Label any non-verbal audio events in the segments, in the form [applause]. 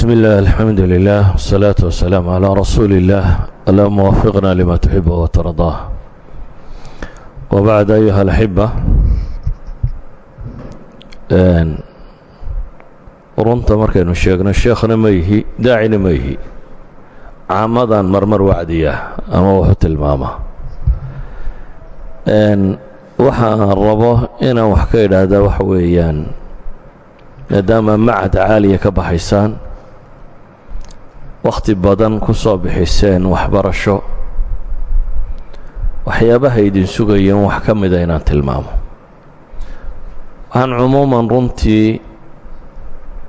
bsm اllah alxamdu lilah wsalaatu wasalaamu calaa rasuuli اllah allahuma wafiqna lima tuxibu watardaa wabacd ayuha alxiba runta markaynu sheegno sheekhna ma yihi daacina ma yihi. Caamadan marmar wacdiya ama waxu tilmaama. Waxa aan rabo inaan wax ka idhaahdaa waxa weeyaan maadaama macad caaliya ka baxaysaan wakhti badan ku soo bixiseen waxbarasho. Waxyaabaha idin sugayeen wax ka mida ah inaan tilmaamo. Waxaan cumuuman runtii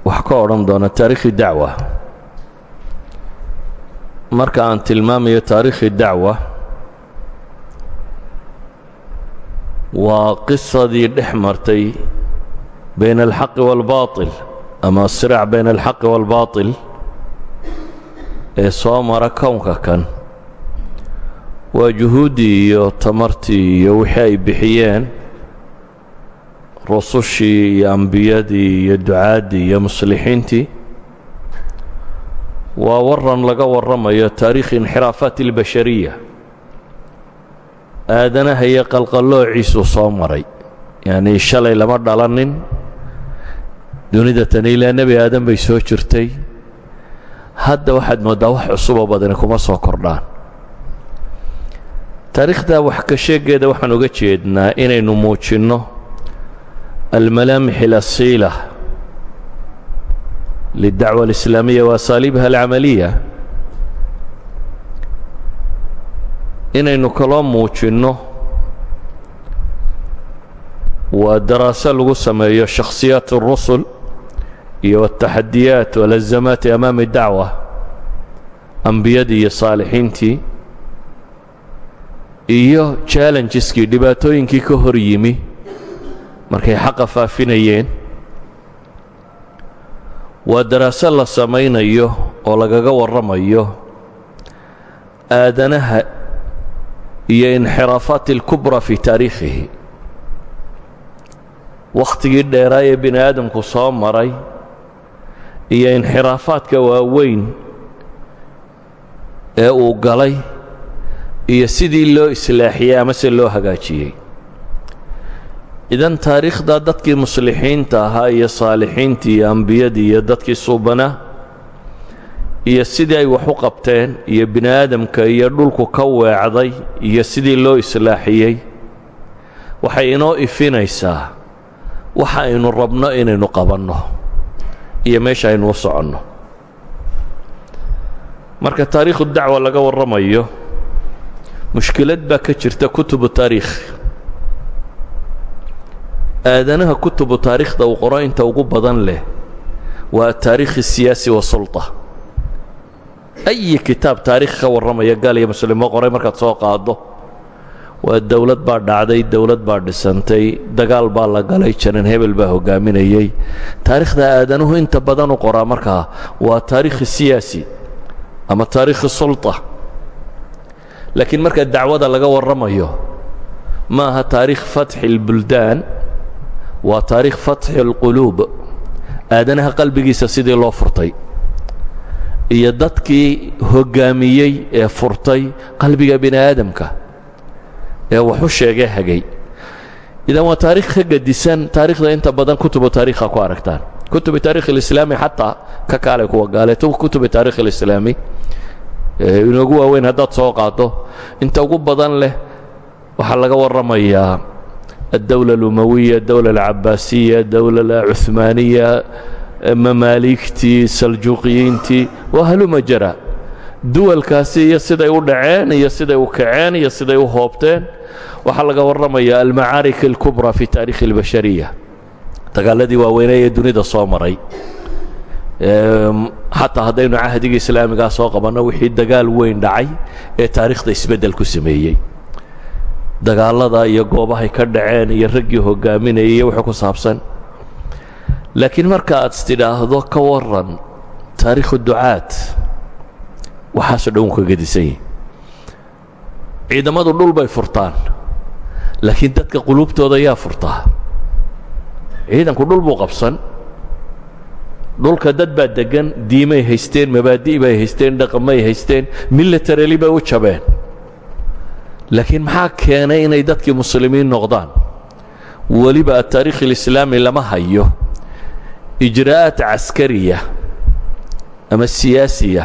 wax ka odhan doonaa taariikhi dacwa. Marka aan tilmaamayo taariikhi dacwa waa qisadii dhex martay bayn alxaqi waalbaatil ama asraac bayn alxaqi waalbaatil ee soo mara kownka kan. Waa juhuuddii iyo tamartii iyo wixii ay bixiyeen rusushii iyo ambiyadii iyo ducaaddii iyo muslixiintii. Waa waran laga warramayo taariikhi inxiraafaat اlbashariya aadanaha iyo qalqaloociisuu soo maray. Yacnii shalay lama dhalanin. Dunida tani ilaa nebi aadan bay soo jirtay hadda waxaad mooddaa wax cusuboo badani kuma soo kordhaan. Taariikhda wax ka sheegeeda waxaan uga jeednaa inaynu muujinno almalaamix alasiila lildacwa alislaamiya wa asaaliibha alcamaliya. Inaynu kaloo muujinno waa daraaso lagu sameeyo shakhsiyaat اrusul iyo ataxadiyaat walazamaati amaami dacwa ambiyadii iyo saalixiintii iyo challenjeskii dhibaatooyinkii ka hor yimi markay xaqa faafinayeen waa daraaso la samaynayo oo lagaga warramayo aadanaha iyo inxiraafaat اlkubra fii taariikhihi. Wakhtigii dheeraa ee bini aadamku soo maray iyo inxiraafaadka waaweyn ee uu galay iyo sidii loo islaaxiyey amase loo hagaajiyey. Idan taariikhda dadkii muslixiinta ahaa iyo saalixiintii iyo ambiyadii iyo dadkii suubanaa iyo sidii ay wax u qabteen iyo bini aadamka iyo dhulku ka weecday iyo sidii loo islaaxiyey waxay inoo ifinaysaa waxa aynu rabno inaynu qabanno iyo meesha u soconno. Marka taariikhu dacwa laga warramayo mushkilad baa ka jirta kutubu taariikh. Aadanaha kutubu taariikhda uu qoro inta ugu badan leh waa taariikhi siyaasi wasulطa ayi kitaab taarikh ka warramaya gaal iyo muslim qoray markaad soo qaado waa dawlad baa dhacday dawlad baa dhisantay dagaal baa la galay janan hebel baa hogaaminayey taariikhda aadanuhu inta badan u qoraa markaa waa taariikhi siyaasi ama taariikhi sulta. Laakiin marka dacwada laga warramayo ma aha taariikh fatxi اlbuldaan waa taariikh fatxi اlquluub aadanaha qalbigiisa sidii loo furtay iyo dadkii hoggaamiyey ee furtay qalbiga bini aadamka ee waxu sheegee hagay. Idan waa taarikh ka gadisan inta badan kutubu taarikha ku aragtaan. Kutubi taarikh alislaami xataa ka kaalay kuwa gaaleeto kutubi taarikh alislaami inoogu waaweyn haddaad soo qaado inta ugu badan leh waxaa laga warramayaa addowla alumawiya dowla alcabaasiya dowla alcuhmaaniya mamaaligtii saljuuqiyiintii waa haluma jara duwalkaasi iyo siday u dhaceen iyo siday u kaceen iyo siday u hoobteen waxaa laga warramaya almacaarik اlkubra fi taarikhi اlbashariya dagaaladii waaweynee ee dunida soo maray. Xataa haddaynu cahdiga islaamigaa soo qabanno wixii dagaal weyn dhacay ee taariikhda isbeddel ku sameeyey. Dagaalada iyo goobahay ka dhaceen iyo raggii hogaaminayay iyo wixii ku saabsan. Laakiin marka aad istidhaahdo ka waran taariikhu ducaad waxaasoo dhan wuu ka gedisan yihi ciidamadu dhul bay furtaan laakiin dadka quluubtooda yaa furtaa ciidanku dhul buu qabsan. Dhulka dad baa deggan diimay haysteen mabaadi' bay haysteen dhaqamay haysteen milatarali bay u jabeen. Laakiin maxaa keenay inay dadkii muslimiin noqdaan? Weliba ataariikh alislaami lama hayo. Ijraa'aat caskariya ama siyaasiya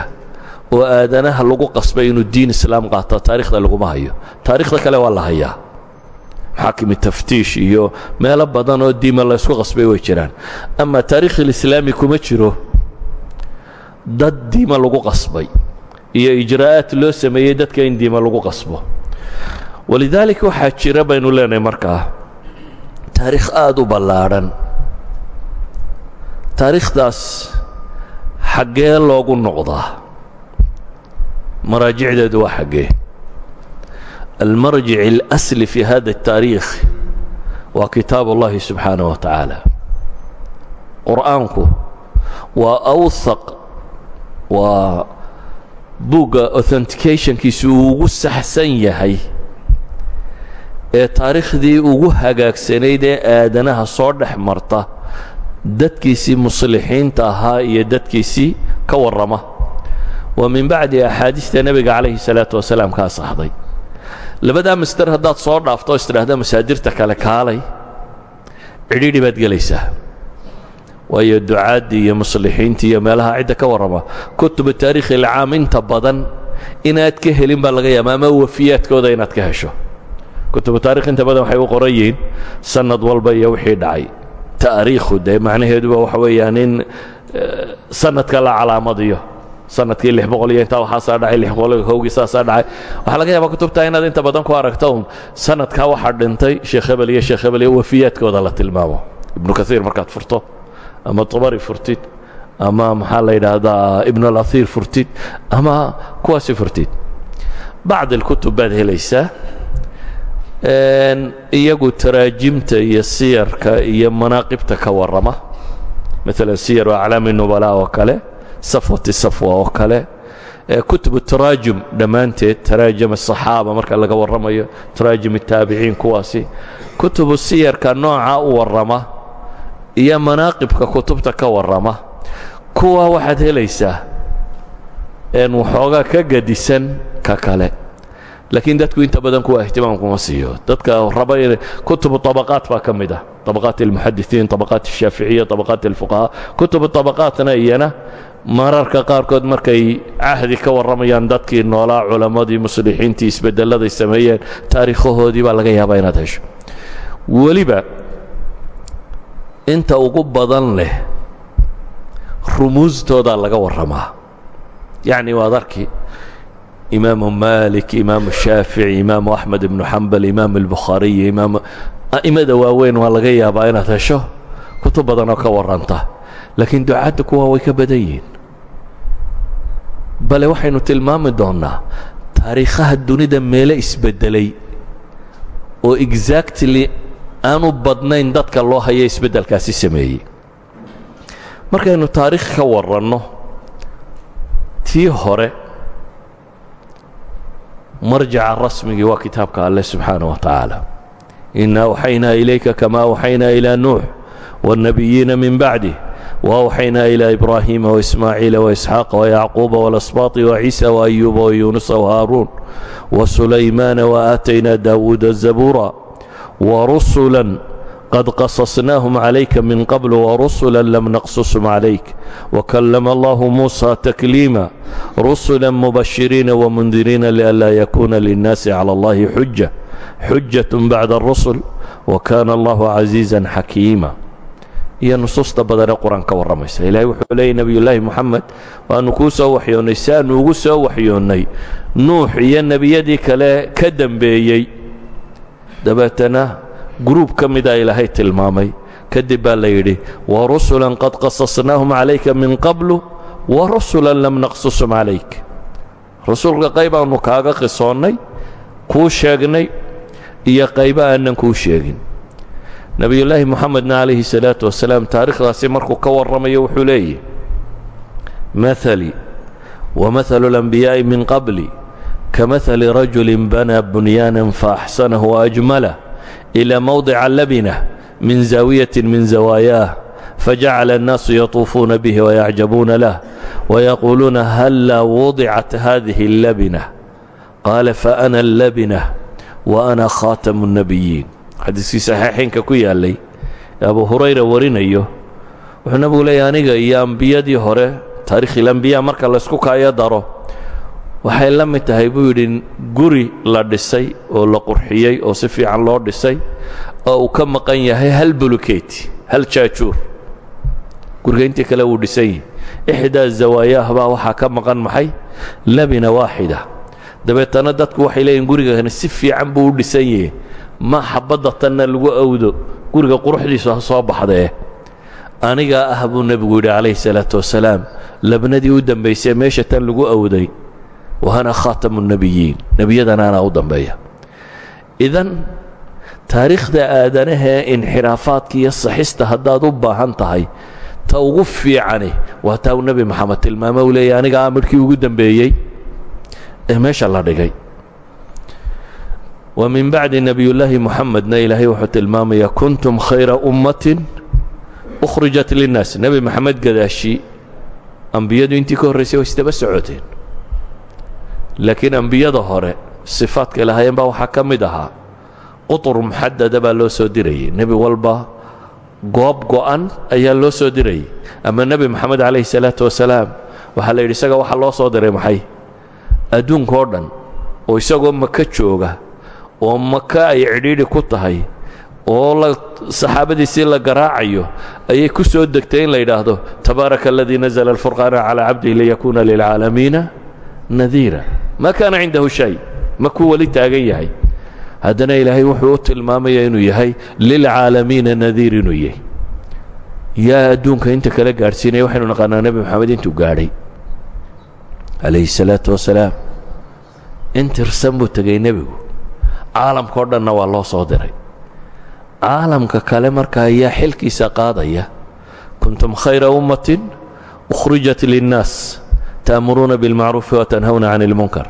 oo aadanaha lagu qasbay inuu diin islaam qaato taarikhda laguma hayo. Taarikhda kale waa la hayaa. Maxaakimi taftiish iyo meelo badan oo diima laysku qasbay way jiraan. Ama taarikh alislaami kuma jiro dad diima lagu qasbay iyo ijraa'aat loo sameeyey dadka in diima lagu qasbo. Walidaalika waxaa jira baynu leenahay markaa taariikh aada u ballaadhan taariikhdaas xaggee loogu noqdaa maraajicdeedu waa xaggee almarjic اlasli fi hada الtaariikh waa kitaab اllahi subxaanaه wa tacaala qur'aanku waa awhaq waa buugga authenticationkiisu uu ugu saxsan yahay ee taariikhdii ugu hagaagsanayd ee aadanaha soo dhex marta dadkiisii muslixiinta ahaa iyo dadkiisii ka warrama waa min bacdi axaadiista nebiga calayhi salaatu wasalaam ka asaxday labadaa masder haddaad soo dhaafto o istidhaahda masaadirta kale kaalay cidhiidhi baad gelaysaa. Waayo ducaaddii iyo muslixiintii iyo meelaha cidda ka warrama kutubu taarikhi ilcaam inta badan inaad ka helin baa laga yaaba ama wafiyaadkooda inaad ka hesho. Kutubu taarikh inta badan waxay u qoran yihiin sanad walba iyo wixii dhacay sannadkii lix boqol iyo intaa waxaasaa dhacay lix boqol howgii saasaa dhacay. Waxaa laga yaabaa kutubtaa inaad inta badan ku aragto un sanadkaa waxaa dhintay sheekh hebel iyo sheekh hebel iyo wafiyaadkooda la tilmaamo. Ibnu kaiir markaad furto ama tabari furtid ama maxaa la yidhaahdaa ibnulaiir furtid ama kuwaasi furtid. Bacd alkutub baad helaysaa iyagu taraajimta iyo siyarka iyo manaaqibta ka warrama. Maalan siyaru aclaami nubala oo kale safwati safwa oo kale kutubu taraajum dhammaanteed taraajum asaxaaba marka laga warramayo taraajum الtaabiciin kuwaasi kutubu siyarka nooca u warrama iyo manaaqibka kutubta ka warrama kuwa waxaad helaysaa waxoogaa ka gadisan ka kale laakiin dadku inta badan kuwa ihtimaam kuma siiyo dadka raba in kutubu طabaqaat baa ka mid ah طabaqaat اlmuxadisiin طabaqaat الshaaficiya طabaqaat اlfuqahaa kutubu طabaqaatna iyana mararka qaarkood markay cahdi ka warramayaan dadkii noolaa culammadii muslixiintii isbedelladay sameeyeen taariikhahoodii baa laga yaabaa inaad hesho. Weliba inta ugu badan leh rumuustoodaa laga warramaa. Yacni waad arki imaamu malik imaamu shaafici imaamu axmed ibnu xambal imaamu albukhaariy imaam a'imada waaweyn waa laga yaabaa inaad hesho. Kutub badan oo ka warranta. Laakiin ducaadda kuwa way ka badan yihiin bale waxaynu tilmaami doonnaa taariikhaha dunida meelo isbeddelay oo exactly aanu badnayn dadka loo haya isbeddelkaasi sameeyey. Markaynu taariikh ka warranno tii hore marjaca rasmigii waa kitaabka alleh subxaanah wa tacaala. Ina awxaynaa ilayka kama awxaynaa ilaa nuux wاlnabiyiina min bacdih وأوحينا إلى إبراهيم وإسماعيل وإسحاق ويعقوب والأسباط وعيسى وأيوب ويونس وهارون وسليمان وآتينا داود الزبورا ورسلا قد قصصناهم عليك من قبل ورسلا لم نقصصهم عليك وكلم الله موسى تكليما رسلا مبشرين ومنذرين لئلا يكون للناس على الله حجة حجة بعد الرسل وكان الله عزيزا حكيما iyo nusuusta badanee qur'aan ka warramaysa. Ilaahay wuxuu leeyay nebiyullaahi moxamed waannu kuu soo waxyoonnay si aannu ugu soo waxyoonnay. Nuux iyo nebiyadii kale ka dembeeyey dabeetana gruub ka mida ilaahay tilmaamay. Kadib baa la yidhi wa rusulan qad qasasnaahum calayka min qablu wa rusulan lam naqsusum calayk. Rasuulka qayb aannu kaaga qisoonnay kuu sheegnay iyo qaybo aanan kuu sheegin nebiyullaahi moxamedna calayhi salaatu wasalaam taariikhdaasi markuu ka warramayo wuxuu leeyahy mahalii wa mahalu اlanbiyaa'i min qabli kamahali rajulin banaa bunyaanan faaxsanahu waajmalah ilaa mowdica labinah min zaawiyatin min zawaayaah fajacala الnaasu yطuufuuna bih وyacjabuuna lah وyaquuluuna halla wadicat hadihi اllabina qaala faأna اllabina وأna khaatamu الnabiyiin xadiiskii saxiixaynka ku yaalay abu hurayra warinayo wuxuu nabigu leeyahy aniga iyo ambiyadii hore taariikhilambiya marka laysku kaayo daro waxay la mid tahay buu yidhi guri la dhisay oo la qurxiyey oo si fiican loo dhisay oo uu ka maqan yahay hal buluketi hal jaajuur guriga intii kale wuu dhisan yihi ixdaa zawaayaah baa waxaa ka maqan maxay? Labina waaxida. Dabeetana dadku waxay leeyihiin gurigani si fiican buu u dhisan yahe ma xabadda tanna lagu awdo guriga quruxdiisu ha soo baxdee? Anigaa ah buu nebigu salaatu wasalaam labnadii u dambaysay meesha tan lagu awday wahana khaatamu nebiyiin nebiyadana anaa u dambeeya. Idan taariikhda aadanahee inxiraafaadka iyo saxista haddaad u baahan tahay ta ugu fiicani waa taa uu uu leeyahy aniga amarkii ugu dambeeyey ee meesha la dhigay wa min bacdi nebiyullaahi moxamedna ilaahay wuxuu tilmaamayaa kuntum khayra ummatin ukhrijat linnaas. Nebi moxamed gadaashi ambiyadu intii ka horraysay way isdaba socoteen. Laakiin ambiyada hore sifaadka ilaahayeen baa waxaa ka mid ahaa qutur muxadada baa loo soo dirayay. Nebi walba goob go'an ayaa loo soo dirayay. Ama nebi moxamed calayhi salaatu wasalaam waxaa la yidhi isaga waxaa loo oo maka ay cidhiidhi ku tahay oo saxaabadiisii la garaacayo ayay ku soo degtay in la yidhaahdo tabaaraka aladii nazla alfurqaana calaa cabdihi liyakuuna lilcaalamiina nadiira. Ma kaana cindahu shay ma kuu weli taagan yahay. Haddana ilaahay wuxuu u tilmaamaya inuu yahay lilcaalamiina nadiir inuu yahay. Yaa adduunka inta kala gaadhsiinaya waxaynu naqaanaa nebi moxamed intuu gaadhay calayhi salaatu wasalaam. In tirsan buu tegay nebigu caalamka o dhanna waa loo soo diray. Caalamka kale marka ayaa xilkiisa qaadaya kuntum khayra ummatin ukhrijat linnaas ta'muruuna bilmacruufi watanhawna can ilmunkar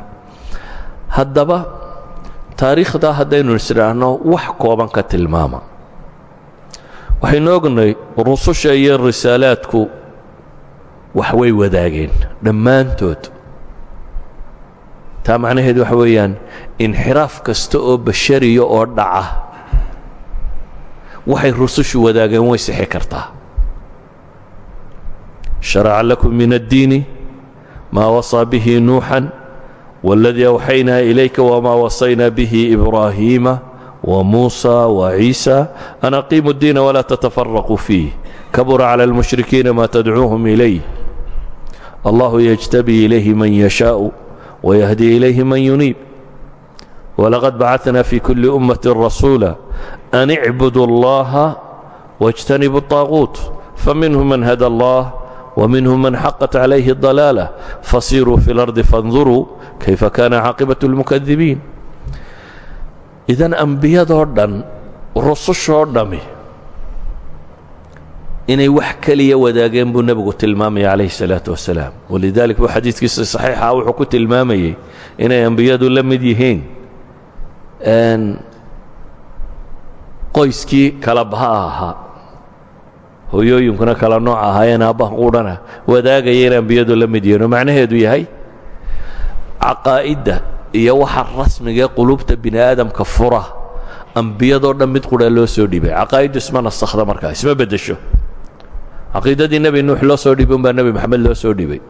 haddaba taariikhdaa haddaynu isdhaahno wax kooban ka tilmaama. Waxaynu ognay rususha iyo risaalaadku wax way wadaageen dhammaantood taa macnaheed waxa weeyaan inxiraaf kasta oo bashariya oo dhaca waxay rusushu wadaageen way sixi kartaa sharaca lakum min addiini maa wasaa bihi nuuxan waladii awxaynaa ilayka wamaa wasaynaa bihi ibraahiima وموسى وعيسى أن أقيموا الدين ولا تتفرقوا فيه كبر على المشركين ما تدعوهم إليه الله يجتبي إليه من يشاء ويهدي إليه من ينيب ولقد بعثنا في كل أمة رسولا أن اعبدوا الله واجتنبوا الطاغوت فمنهم من هدى الله ومنهم من حقت عليه الضلالة فصيروا في الأرض فانظروا كيف كان عاقبة المكذبين idan ambiyadoo dhan rusushoo dhammi inay wax keliya wadaageen buu nebigu tilmaamaya calayhi salaatu wasalaam. Walidalik buu xadiidkiisa saxiixa wuxuu ku tilmaamayey inay ambiyadu la mid yihiin. Qoyskii kala baha ahaa hooyooyinkuna kala nooc ahaayeen aabbaha quudhana wadaagaya ambiyadu la mid yihiin. Macnaheedu yahay caqaa'idda iyo waxa rasmigaee qulubta bini aadamka fura ambiyadoo dhan mid loo soo dhibay. Caqaa'iddu isma nasakhda markaa isma beddesho caqiidadii nebi nuux loo soo dhibay umbaa nebi moxamed loo soo dhibay.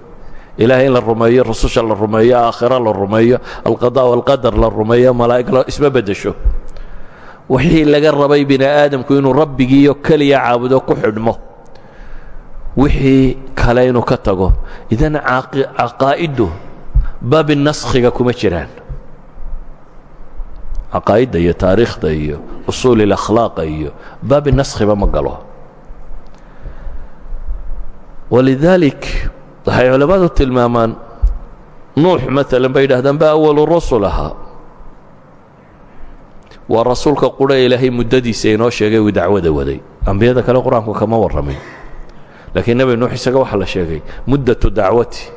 Ilaahay la rumeeyo rususha la rumeeyo aakhira la rumeeyo alqada walqadar la rumeeyo malaa'ig isma beddesho wixii laga rabay bini aadamku inuu rabbigiiyo keliya caabudo ku xidhmo. Wixii kale inuu ka tago idan caqaa'iddu baabi naskhiga kuma jiraan. Caqaa'idda iyo taariikhda iyo usuul ilakhlaaqa iyo baabi naskhiba ma galo walidaalik waxay culammadu tilmaamaan nuux maalan bay yidhahdaan ba awalu rusul ahaa. Waa rasuulka qura ilaahay muddadiisa inoo sheegay uu dacwada waday. Ambiyada kale qur'aanku kama warramin. Laakiin nebi nuux isaga waxaa la sheegay muddatu dacwati.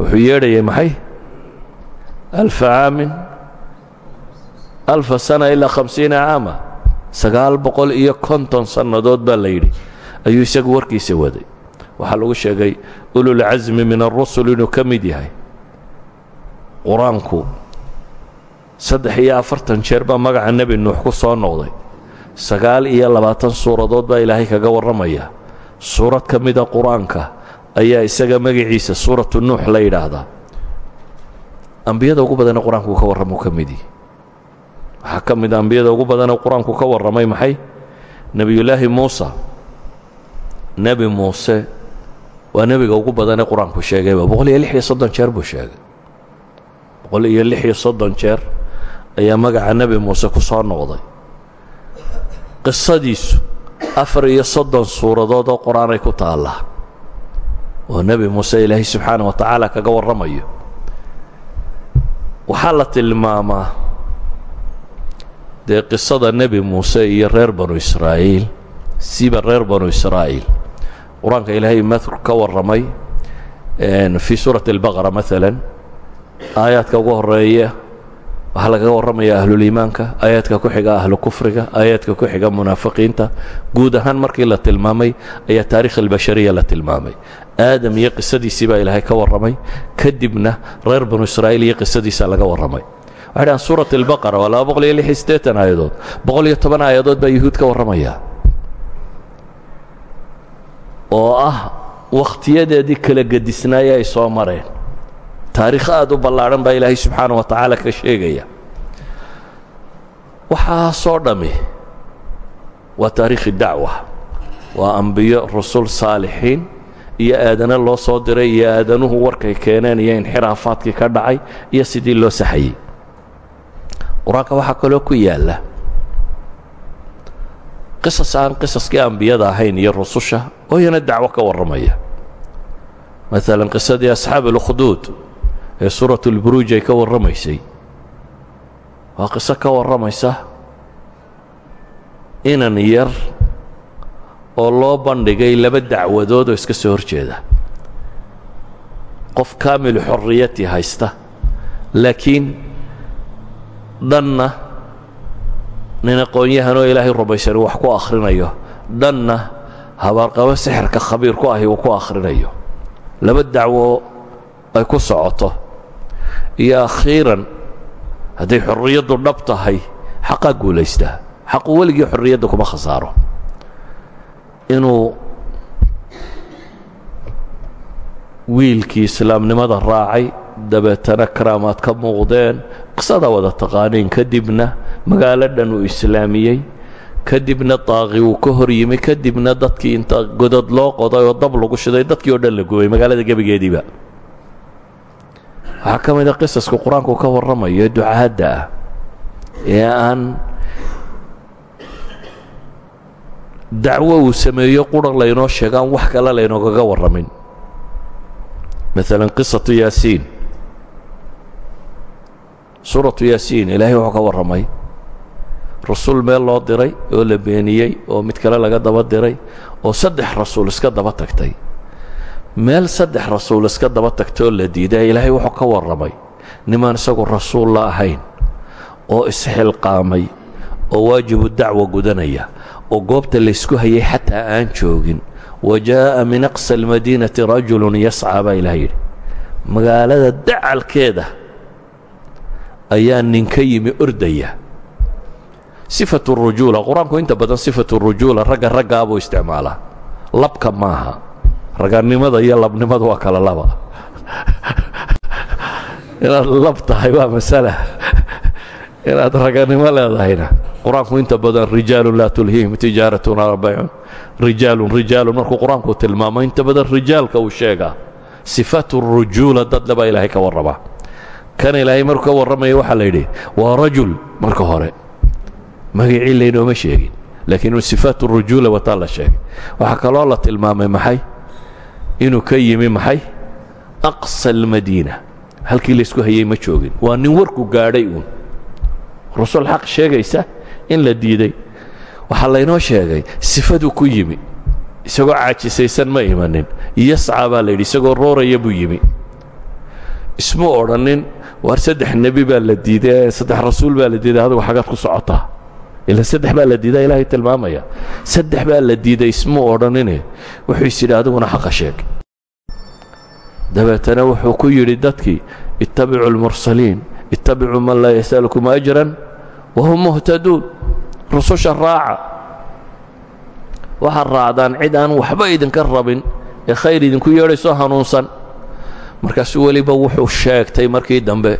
Wuxuu yeedhayay maxay? Alfa caamin alfa sana ilaa khamsiina caama sagaal boqol iyo konton sannadood baa la yidhi ayuu isagu warkiisa waday. Waxaa lagu sheegay ululcasmi min arusul inuu ka mid yahay. Qur'aanku saddex iyo afartan jeer baa magaca nebi nuux ku soo noqday. Sagaal iyo labaatan suuradood baa ilaahay kaga warramaya. Suurad ka mida qur'aanka ayaa isaga magaciisa suuratu nuux la yidhaahdaa ambiyada ugu badane qur'aanku ka warramuu ka mid waxaa ka mid a ambiyada ugu badane qur'aanku ka warramay maxay? Nebiyullaahi muusa nebi muuse waa nebiga ugu badanee qur'aanku sheegayba boqol iyo lix iyo soddon jeer buu sheegay. Boqol iyo lix iyo soddon jeer ayaa magaca nebi muuse ku soo noqday. Qisadiisu afar iyo soddon suuradood oo qur'aanay ku taallaa. Oo nebi muuse ilaahay subxaana wa tacaala kaga warramayo. Waxaa la tilmaamaa dee qisada nebi muuse iyo reer banu israa'iil siba reer banu israa'iil qur'aanka ilaahay ma ka warramay fii suurati albaqara maalan aayaadka ugu horreeya waxaa lagaga warramaya ahluliimaanka aayaadka ku xiga ahlu kufriga aayaadka ku xiga munaafiqiinta guud ahaan markii la tilmaamay ayaa taarikh albashariya la tilmaamay. Aadam iyo qisadiisii baa ilaahay ka warramay kadibna reer banu israa'iil iyo qisadiisa laga warramay. Waxay dhahaan suurat albaqara waa laba boqol iyo lix iyo siddeetan aayadood boqol iyo toban aayadood baa yuhuud ka warramaya oo ah wakhtiyadeedii kala gedisnaaya ay soo mareen. Taariikh aad u ballaadhan baa ilaahay subxaana wa tacaala ka sheegaya. Waxaasoo dhammi waa taariikhi dacwa. Waa ambiyo rusul saalixiin iyo aadana loo soo diray iyo aadanuhu warkay keeneen iyo inxiraafaadkii ka dhacay iyo sidii loo saxayey qur'aanka waxaa kaloo ku yaalla qisas aan qisaskii ambiyada ahayn iyo rususha oo iyana dacwo ka warramaya. Maalan qisadii asxaab اlkhduud ee suurat اlburuuj ay ka warramaysay. Waa qiso ka warramaysa inan yar oo loo bandhigay laba dacwadood oo iska soo hor jeeda qof kaamilu xorriyati haysta laakiin dhanna nin aqoon-yahanoo ilaahay rumaysan wax ku akhrinayo. Dhanna habaarqabo sixirka khabiir ku ahi uu ku akhrinayo. Laba dacwo ay ku socoto. Iyo akhiiran hadday xorriyaddu dhab tahay xaqaa guulaystaa xaqu weligii xorriyadda kuma khasaaro. Inuu wiilkii islaamnimada raacay dabeetana karaamaad ka muuqdeen qisadaa wada taqaaniin kadibna magaalo dhan uu islaamiyey kadibna daaqi uu ka hor yimi kadibna dadkii inta godod loo qoday oo dab lagu shiday dadkii oo dhan la gubay magaalada gebigeediiba. Waxaa ka mid a qisaska qur'aanku ka warramayo ducaadda ah ee aan dacwo uu sameeyo qura laynoo sheego aan wax kale laynoogaga warramin. Maalan qisatu yaasiin suuratu yaasiin ilaahay wuxuu ka warramay. Rasuul meel loo diray oo la beeniyey oo mid kale laga daba diray oo saddex rasuul iska daba tagtay. Meel saddex rasuul iska daba tagtay oo la diiday ilaahay wuxuu ka warramay. Nimaan isagu rasuul la ahayn oo isxilqaamay oo waajibu dacwa gudanaya oo goobta laysku hayay xataa aan joogin. Wa jaa'a min aqsa almadiinati rajulun yascaa baa ilaah yidhi. Magaalada dacalkeeda ayaa ninka yimi ordaya sifatu rujuula qur'aanku inta badan sifatu rujuula ragga raggaa buu isticmaalaa. Labka maaha. Raganimada iyo labnimada waa kala laba. [laughs] Inaad lab tahay waa masala. [laughs] Inaad raganimo leedahayna. Qur'aanku inta badan rijaalun laa tulhiihim tijaaratun alaa baycun rijaalun rijaalun markuu qur'aanku tilmaamo inta badan rijaalka uu sheegaa. Sifatu rujuula dadle baa ilaahay ka warramaa kan ilaahay markuu ka warramaya waxaa la yidhi waa rajul marka hore. Magacii laynooma sheegin laakiin sifaat rujuula wataa la sheegay. Waxaa kaloo la tilmaamay maxay? Inuu ka yimi maxay? Aqsa almadiina. Halkii laysku hayey ma joogin. Waa nin warku gaadhay uun. Rasuul xaq sheegaysa in la diiday. Waxaa laynoo sheegay sifaduu ku yimi. Isagoo caajisaysan ma imanin. Yascaa baa la yidhi isagoo rooraya buu yimi ismu odhannin waar saddex nebi baa la diiday? Saddex rasuul baa la diiday? Adigu xagaad ku socotaa ila saddex baa la diidaa ilaahay tilmaamaya. Saddex baa la diiday ismuu odhanine. Wuxuu is yidhi adiguna xaqa sheeg. Dabeetana wuxuu ku yidhi dadkii ittabicuu almursaliin ittabicuu man laa yas'alukum ajran wahum muhtaduun rususha raaca. Waxaad raacdaan cid aan waxba idinka rabin ee khayr idinku yeedhayso hanuunsan markaasuu weliba wuxuu sheegtay markii dambe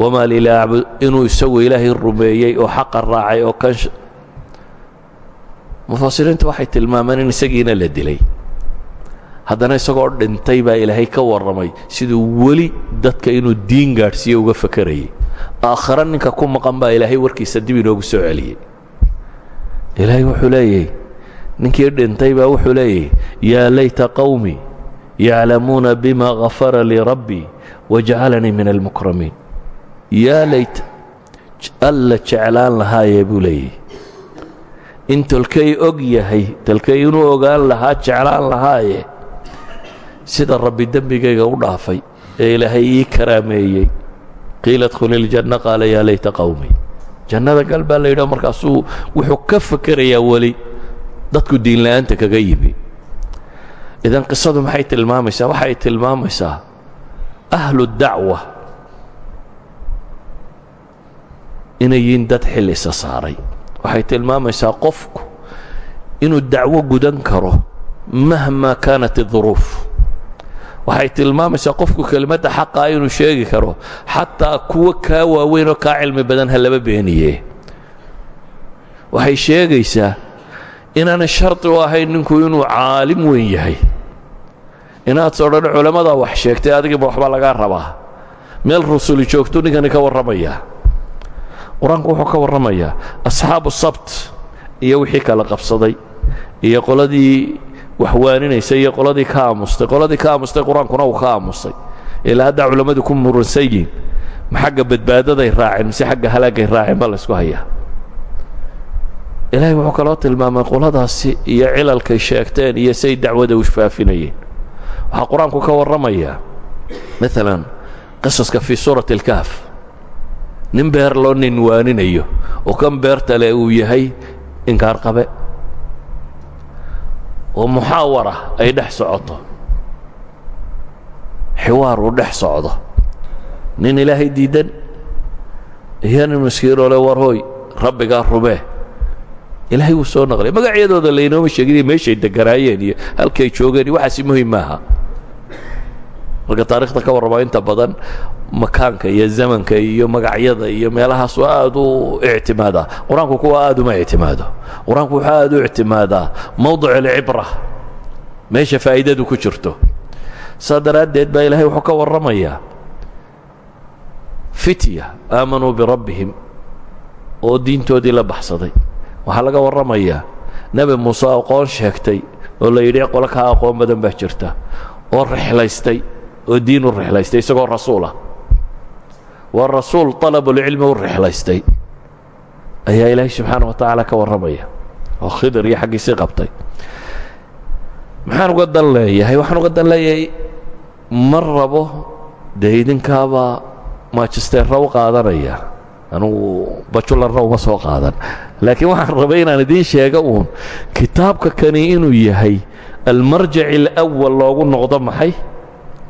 wamaa lilaa acbud inuu isagu ilaahay rumeeyey oo xaqa raacay oo kan mufasiriintu waxay tilmaameen in isagiina la dilay. Haddana isagoo dhintay baa ilaahay ka warramay siduu weli dadka inuu diin gaadhsiiye uga fakarayay. Aakhare ninka ku maqan baa ilaahay warkiisa dib inoogu soo celiyey ilaahay wuxuu leeyahy ninkii dhintay baa wuxuu leeyahy yaa layta qawmi yaclamuuna bima gafara lii rabbii wajcalanii min almukramiin yaa layt alla jeclaan lahaayee buu leeyahy in tolkay og yahay tolkay inuu ogaan lahaa jeclaan lahaaye sida rabbi dembigayga u dhaafay ee ilaahay ii karaameeyey qiila dkhuli iljanna qaala yaa layta qawmi jannada gal baa la yidhah markaasuu wuxuu ka fakerayaa weli dadku diinla'aanta kaga yimi idan qisadu maxay tilmaamaysaa? Waxay tilmaamaysaa ahlu inay yihiin dad xil isa saaray. Waxay tilmaamaysaa qofku inuu dacwo gudan karo mahma kaanat الduruuf waxay tilmaamaysaa qofku kelimadda xaqaa inuu sheegi karo xataa kuwo kaa waaweyn oo kaa cilmi badan ha laba beeniye waxay sheegaysaa inaanay shardi u ahayn ninku inuu caalim weyn yahay. Inaad soo dhan culammadaa wax sheegtay adigiiba waxba lagaa rabaa. Meel rusuli joogtu ninkani ka warramaya. Qur'aanku wuxuu ka warramayaa asxaabu sabt iyo wixii kala qabsaday iyo qoladii wax waaninaysa iyo qoladii ka aamustay qoladii ka aamustay qur'aankuna uu ka aamusay. Ilaa haddaa culammadu ku muransan yihiin ma xagga badbaadaday raaceen mise xagga halaagay raaceen baa laysku hayaa ilaahay wuxuu kaloo tilmaamay qoladaasi iyo cilalkay sheegteen iyo say dacwada u faafinayeen waxaa qur'aanku ka warramayaa maalan qisaska fii suurati alkaaf nin beer loo nin waaninayo oo kan beertale uu yahay inkaar qabe. Oo muxaawara ay dhex socoto. Xiwaar uu dhex socdo. Nin ilaahay diidan iyo nin miskiinoo le warhooy rabbigaa rumee ilaahay wuu soo naqlay. Magacyadooda laynooma sheegin meeshay deganaayeen iyo halkay joogeen iyo waxaasi muhiim maaha marka taarikhda ka warramaa inta badan makaanka iyo zamanka iyo magacyada iyo meelahaas waa aad u ictimaadaa. Qur'aanku kuwa aad uma ictimaado. Qur'aanku wuxuu aad u ictimaadaa mowdic alcibra meesha faa'iidadu ku jirto. Saa daraaddeed baa ilaahay wuxuu ka warramayaa fitya aamanuu birabbihim oo diintoodii la baxsaday waxaa laga warramayaa. Nebi muuse aqoon sheegtay oo la yidhi qolo kaa aqoon badan baa jirta. Oo rixlaystay oo diin u rixlaystay isagoo rasuulah waa rasuul طalabulcilmi u rixlaystay. Ayaa ilaahay subxaana wa tacaala ka warramaya. Oo khidir iyo xaggiisii qabtay. Maxaan uga dan leeyahay waxaan uga dan leeyahay ma rabo dee idinkaabaa majisteerra u qaadanaya anugu bajularna uma soo qaadan. Laakiin waxaan rabay inaan idiin sheega uun kitaabka kani inuu yahay almarjac اlأwal loogu noqdo maxay?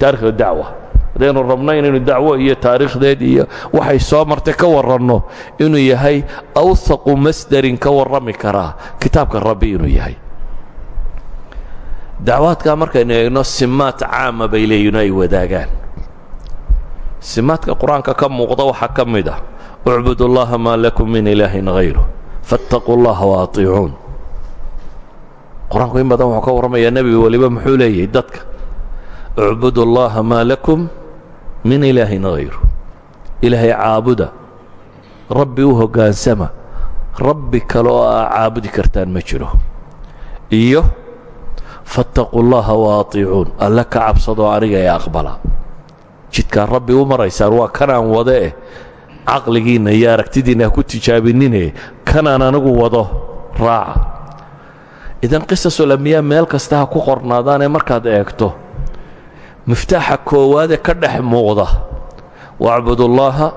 Taarikh dacwa. Haddaynu rabno inaynu dacwo iyo taariikhdeed iyo waxay soo martay ka warranno inuu yahay awhaqu masdarin ka warrami karaa kitaabka rabbi inuu yahay. Dacwaadkaa markaynu eegno simaad caama bay leeyihiin ay wadaagaan. Simaadka qur'aanka ka muuqda waxaa ka ah ucbud اllaha maa lakum min ilaahin hayru faاtaquu اllaha waaiicuun qur-aanku in badan wuxuu ka warramayaa nebiga weliba muxuu leeyahay dadka ucbud اllaha maa lakum min ilaahin hayru ilaahay caabuda rabbi u hoggaansama rabbi kale oo aa caabudi kartaan ma jiro iyo faاtaquu اllaha waaiicuun alle ka cabsadoo aniga ee aqbala jidkaa rabbi u maraysaan waa kanaan wade eh caqligiinna iyo aragtidiinna ha ku tijaabinine kanaan anigu wado raaca idan qisasulamiyaa meel kasta ha ku qornaadaanee markaad eegto miftaaxa koowaadee ka dhex muuqda wacbud ullaaha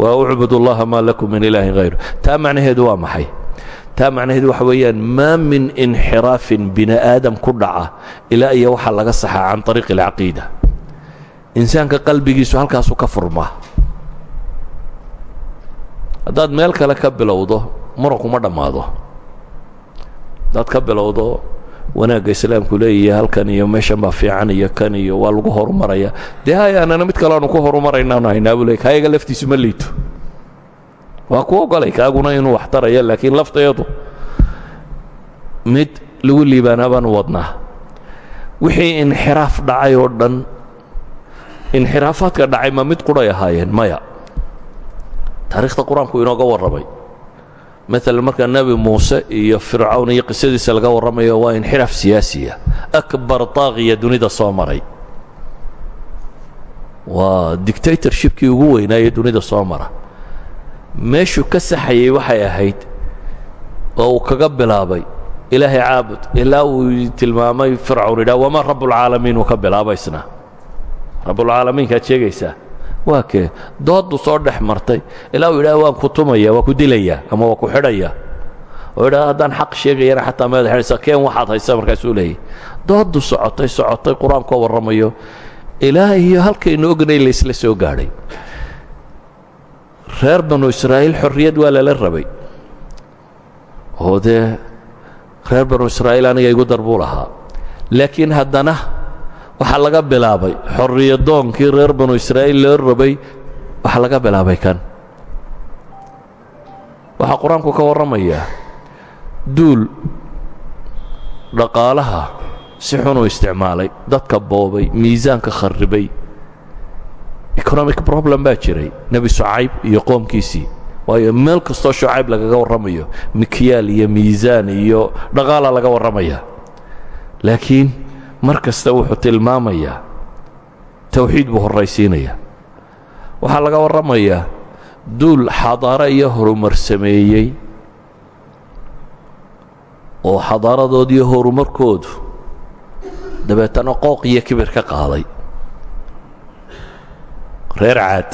wa ucbud ullaha maa lakum min ilaahin hayru taa macnaheedu waa maxay? Taa macnaheedu waxa weeyaan maa min inxiraafin bini aadam ku dhaca ilaa iyo waxaa laga saxaa can ariiqi alcaqiida. Insaanka qalbigiisu halkaasuu ka furmaa haddaad meel kale ka bilowdo muranku ma dhammaado. Haddaad ka bilowdo wanaagga islaamku leeyahay halkan iyo meeshan baa fiican iyo kan iyo waa lagu horumaraya. Dee hayaanana mid kale aanu ku horumaraynaanu haynaa buu le kayaga laftiisu ma liito. Waa ku ogolay kaaguna inuu wax taraya laakiin lafteedu mid lagu liibaanaa baanu wadnaa. Wixii inxiraaf dhacay oo dhan inxiraafaadka dhacay ma mid quray ahaayeen maya taarikhda qur'aanku inooga warramay. Maalan markaa nebi muuse iyo fircawn iyo qisadiisa laga warramayo waa inxiraaf siyaasiya. Akbar taaqiya dunida soo maray. Waa dictatorshipkii ugu weynaaye dunida soo mara. Ka saxayey waxay ahayd oo uu kaga bilaabay ilaahay caabud ilaa uu tilmaamay fircawn idhaa wamaa rabbulcaalamiin uu ka bilaabaysna rabbulcaalamiinkaad sheegaysaa waa kee? Dooddu soo dhex martay. Ilaa uu idhaha waan ku tumaya waa ku dilaya ama waa ku xidhaya. Oo idhaha haddaan xaq sheegayana xataa meed xidhaysa keen waxaad haysa markaasuu leeyahy dooddu socotay socotay qur'aankoo warramayo. Ilaa iyo halkaynu ognay laysla soo gaadhay. Reer banu israa'iil xorriyad waa lala rabay. Oo dee reer banu israa'iil aniga igu dar laakiin haddana waxaa laga bilaabay xorriyadoonkii reer banu israa'iil loo rabay waxaa laga bilaabay kan. Waxaa qur'aanku ka warramayaa duul dhaqaalaha si xunuu isticmaalay dadka boobay miisaanka kharribay economic problem baa jiray nebi shucayb iyo qoomkiisii. Waayo meel kastoo shucayb lagaga warramayo mikyaal iyo miisaan iyo dhaqaala laga warramaya. Laakiin mar kasta wuxuu tilmaamayaa tawxiid buu horraysiinayaa. Waxaa laga warramayaa duul xadaaro iyo horumar sameeyey oo xadaaradoodiiyo horumarkoodu dabeetana qooq iyo kibir ka qaaday. Reer caad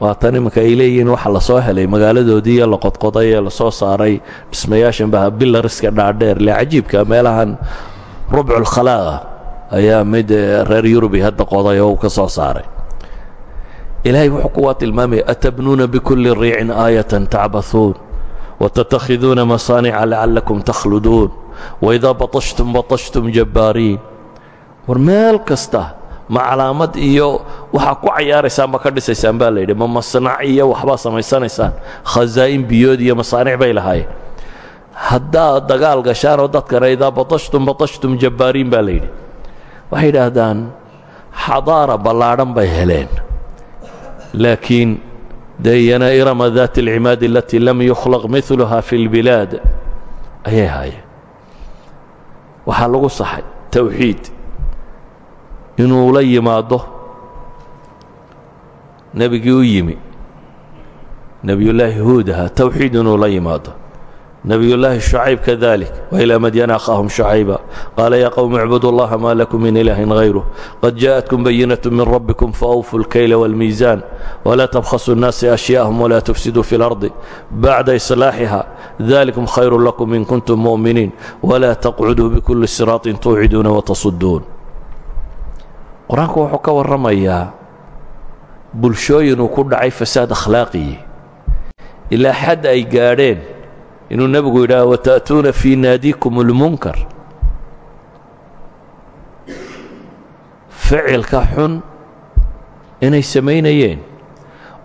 waatan iminka ay leeyihiin waxa la soo helay magaaladoodii iyo la qodqoday ee la soo saaray dhismayaashan baa bilariska dhaadheer le cajiibka meelahan rubculkhalaaqa ayaa mid reer yurubi hadda qoday oo uu ka soo saaray. Ilaahay wuxuu kuwaa tilmaamaya atabnuuna bikulli riicin aayatan tacbathuun watattakhiduuna masaanica lacallakum takhluduun waidaa batashtum batashtum jabbaariin war meel kasta ma calaamad iyo waxaa ku cayaaraysaan ma ka dhisaysaan baa layidhi ma masnac iyo waxbaa samaysanaysaan biyood iyo masaanic bay lahaayeen haddaad dagaal gashaan oo dadkana idaa batashtum batashtum jabbaariin baa layidhi waxay yidhaahdaan xadaara ballaadhan bay heleen. Laakiin dee iyana irama daati alcimaadi alatii lam yukhlaq miluha fi اlbilaad ayay haayeen. Waxaa lagu saxay tawxiid. Inuu la yimaado nebigii u yimi. Nebiyullaahi huud ahaa tawxiid inuu la yimaado nebiyullaahi shucayb kadalik wailaa madyana akhaahum shucayba qaala yaa qowmi icbudu allaha maa lakum min ilaahin hayruh qad jaaءatkum bayinaة min rabbikum faawfuu اlkayla wاlmiisaan walaa tabkhasuu الnaasi ashyaءahum walaa tufsiduu fi اlardi bacda islaaxiha dalikum khayru lakum in kuntum mu'miniin walaa taqcuduu bikuli siraaطin tuuciduuna watasuduun qur-aanku wuxuu ka warramayaa bulshooyin uu ku dhacay fasaad akhlaaqiyi ilaa xad ay gaadheen inuu nebigu yidhaah wata'tuuna fii naadiikum اlmunkar ficilka xun inay samaynayeen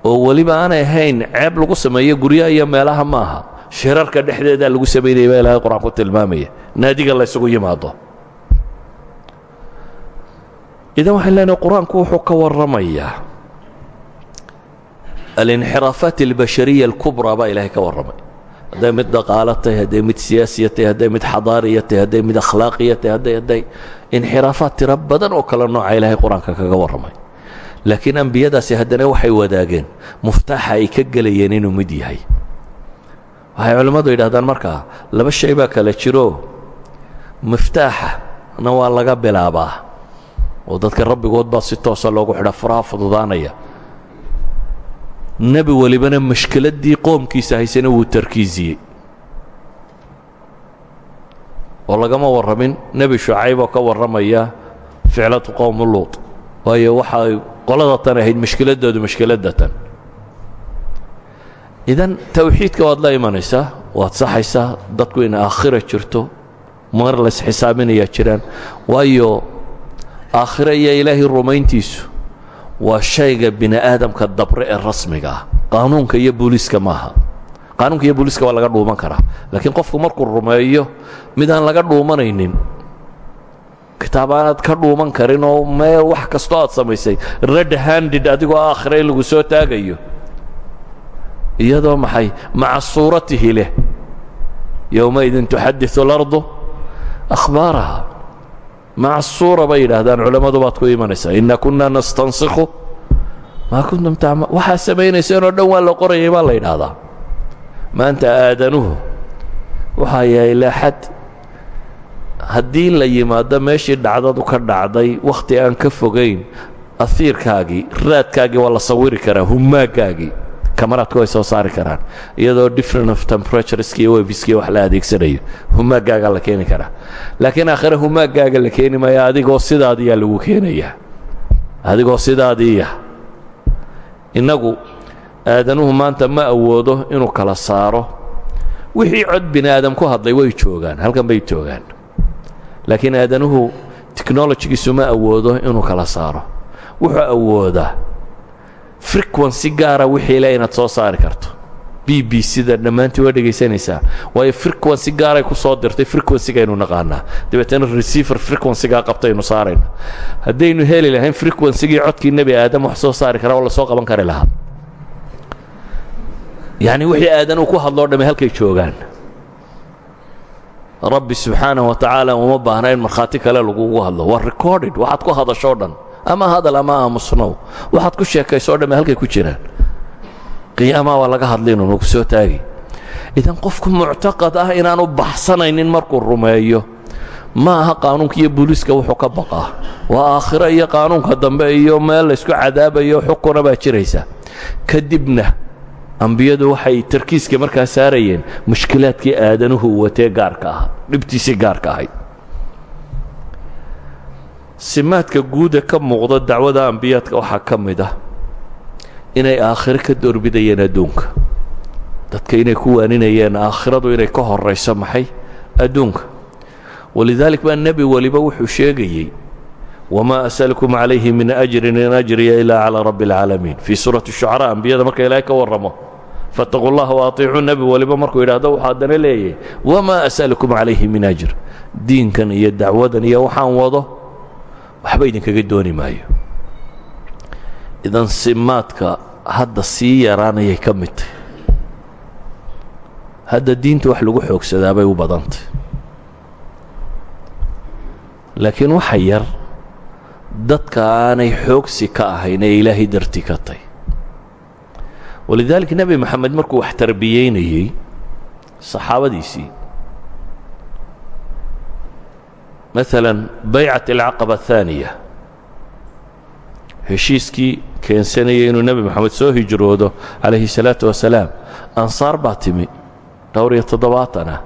oo weliba aanay ahayn ceeb lagu sameeyo guryaha iyo meelaha maaha shirarka dhexdeedaa lagu samaynaya baa ilahay qur'aan ku tilmaamaya. Naadiga la ysugu yimaado. Idan waxaan leenahay qur'aanku wuxuu ka warramayaa alinxiraafaat albashariya alkubraa baa ilaahay ka warramay hadday mid dhaqaalo tahay hadday mid siyaasiya tahay hadday mid xadaariya tahay hadday mid akhlaaqiya tahay hadday hadday inxiraafaad tiro badan oo kale nooca ilaahay qur'aanka kaga warramay. Laakiin ambiyadaasi haddana waxay wadaageen muftaaxa ay ka gelayeen inuu mid yahay. Waxay culimmadu yidhahdaan markaa laba shay baa kale jiro. Miftaaxana waa laga bilaabaa. Oo dadka rabbigood baa si toosa loogu xidha faraha fududaanaya nebi welibana mashkiladdii qoomkiisa haysana wuu tarkiisiyey oo lagama warramin nebi shucayb oo ka warramaya ficlatu qowmu luud waayo waxay qolada tan ahayd mushkiladdoodu mushkiladda tan. Idan tawxiidka waad la imanaysaa waad saxaysaa dadku in aakhira jirto mar lays xisaabinayaa jiraan. Waayo aakhira iyo ilaahay rumayntiisu waa shayga bini aadamka dabre ee rasmiga ah. Qaanuunka iyo booliiska maaha. Qaanuunka iyo booliiska waa laga dhuuman karaa. Laakiin qofku markuu rumeeyo mid aan laga dhuumanaynin kitaab aanaad ka dhuuman karin oo meel wax kastoo aad samaysay red handed adigoo aakhira in lagu soo taagayo. Iyadoo maxay? Maca suuratihi leh. Yowmaidin tuxadiثu اlardu akhbaaraha maca suura bay yidhaahdaan culammadu baad ku imanaysaa. Ina kuna nastansikhu. Maa kuntum tacma waxaa samaynayseen oo dhan waa la qorayay baa la yidhaahdaa. Maanta aadanuhu waxaa yahay ilaa xad. Haddii la yimaado meeshii dhacdadu ka dhacday wakhti aan ka fogayn ahiirkaagii raadkaagii waa sawiri karaa humaagaagii kamaraadku way soo saari karaan. Iyadoo different of temperatureski iyo webiski wax la adeegsanayo. Humaagaagaa la keeni karaa. Laakiin aakhire humaagaaga la keeni maayo adigoo sidaadiyaa lagu keenayaa adigoo sidaadiiya innagu aadanuhu maanta ma awoodo inuu kala saaro. Wixii cod bini aadam ku hadlay way joogaan halkan bay joogaan. Laakiin aadanuhu technologigiisu ma awoodo inuu kala saaro. Wuxuu awoodaa frequency gaara wixii le inaad soo saari karto. B b c-da dhammaantii waa dhegaysanaysaa. Waayo frequency gaaray ku soo dirtay frequency-gaynu naqaanaa. Dabeetana receiver frequency-gaa qabtaynu saarayna. Haddaynu heli lahayn frequency-gii codkii nebi aadam wax soo saari karaa oo la soo qaban kari lahaa. Yacni wixii aadan uu ku hadloo dhamme halkay joogaan. Rabbi subxaanaه wa tacaala uma baahna in markhaati kale lagugu hadlo. Waa recorded waxaad ku hadashoo dhan ama hadal ama aamusnow waxaad ku sheekaysoo dhamme halkay ku jiraan. Qiyaamaha waa laga hadlaynu nagu soo taagi. Idan qofku muctaqad ah inaanu baxsanaynin markuu rumeeyo ma aha qaanuunka iyo booliiska wuxuu ka baqaa. Waa aakhiro iyo qaanuunka dambe iyo meel laysku cadaabayo xukuna baa jiraysa. Kadibna ambiyadu waxay tarkiiska markaa saarayeen mushkilaadkii aadanuhu watee gaarka ahaa dhibtiisii gaarka ahayd simaadka guuda ka muuqda dacwada ambiyaadka waxaa ka mid ah inay aakhiro ka doorbidayeen adduunka dadka inay ku waaninayeen aakhiradu inay ka horayso maxay adduunka walidaalik baa nebi waliba wuxuu sheegayey wma asalkum calayhi min ajrin in ajriya ilaa calaa rabbi اlcaalamiin fii suurati shucaraa ambiyada marka ilaahay ka warramo fattaquu اllaha waaطicuu nebi waliba markuu yidhaahdo wuxuu haddana leeyahay wamaa asalkum calayhi min ajr diinkan iyo dacwadan iyo waxaan wado waxba idinkaga dooni maayo. Idan simaadka hadda sii yaraanayay ka mid tahy hadda diinta wax lagu xoogsadaa bay u badantay. Laakiin waxa yar dadka aanay xoogsi ka ahayn ee ilaahay darti ka tay walidaalika nebi moxamed markuu wax tarbiyeynayey saxaabadiisii maalan baycat alcaqaba athaaniya heshiiskii keensanayay inuu nebi moxamed soo hijroodo calayhi salaatu wasalaam. Ansaar baa timi dhowr iyo toddobaatan ah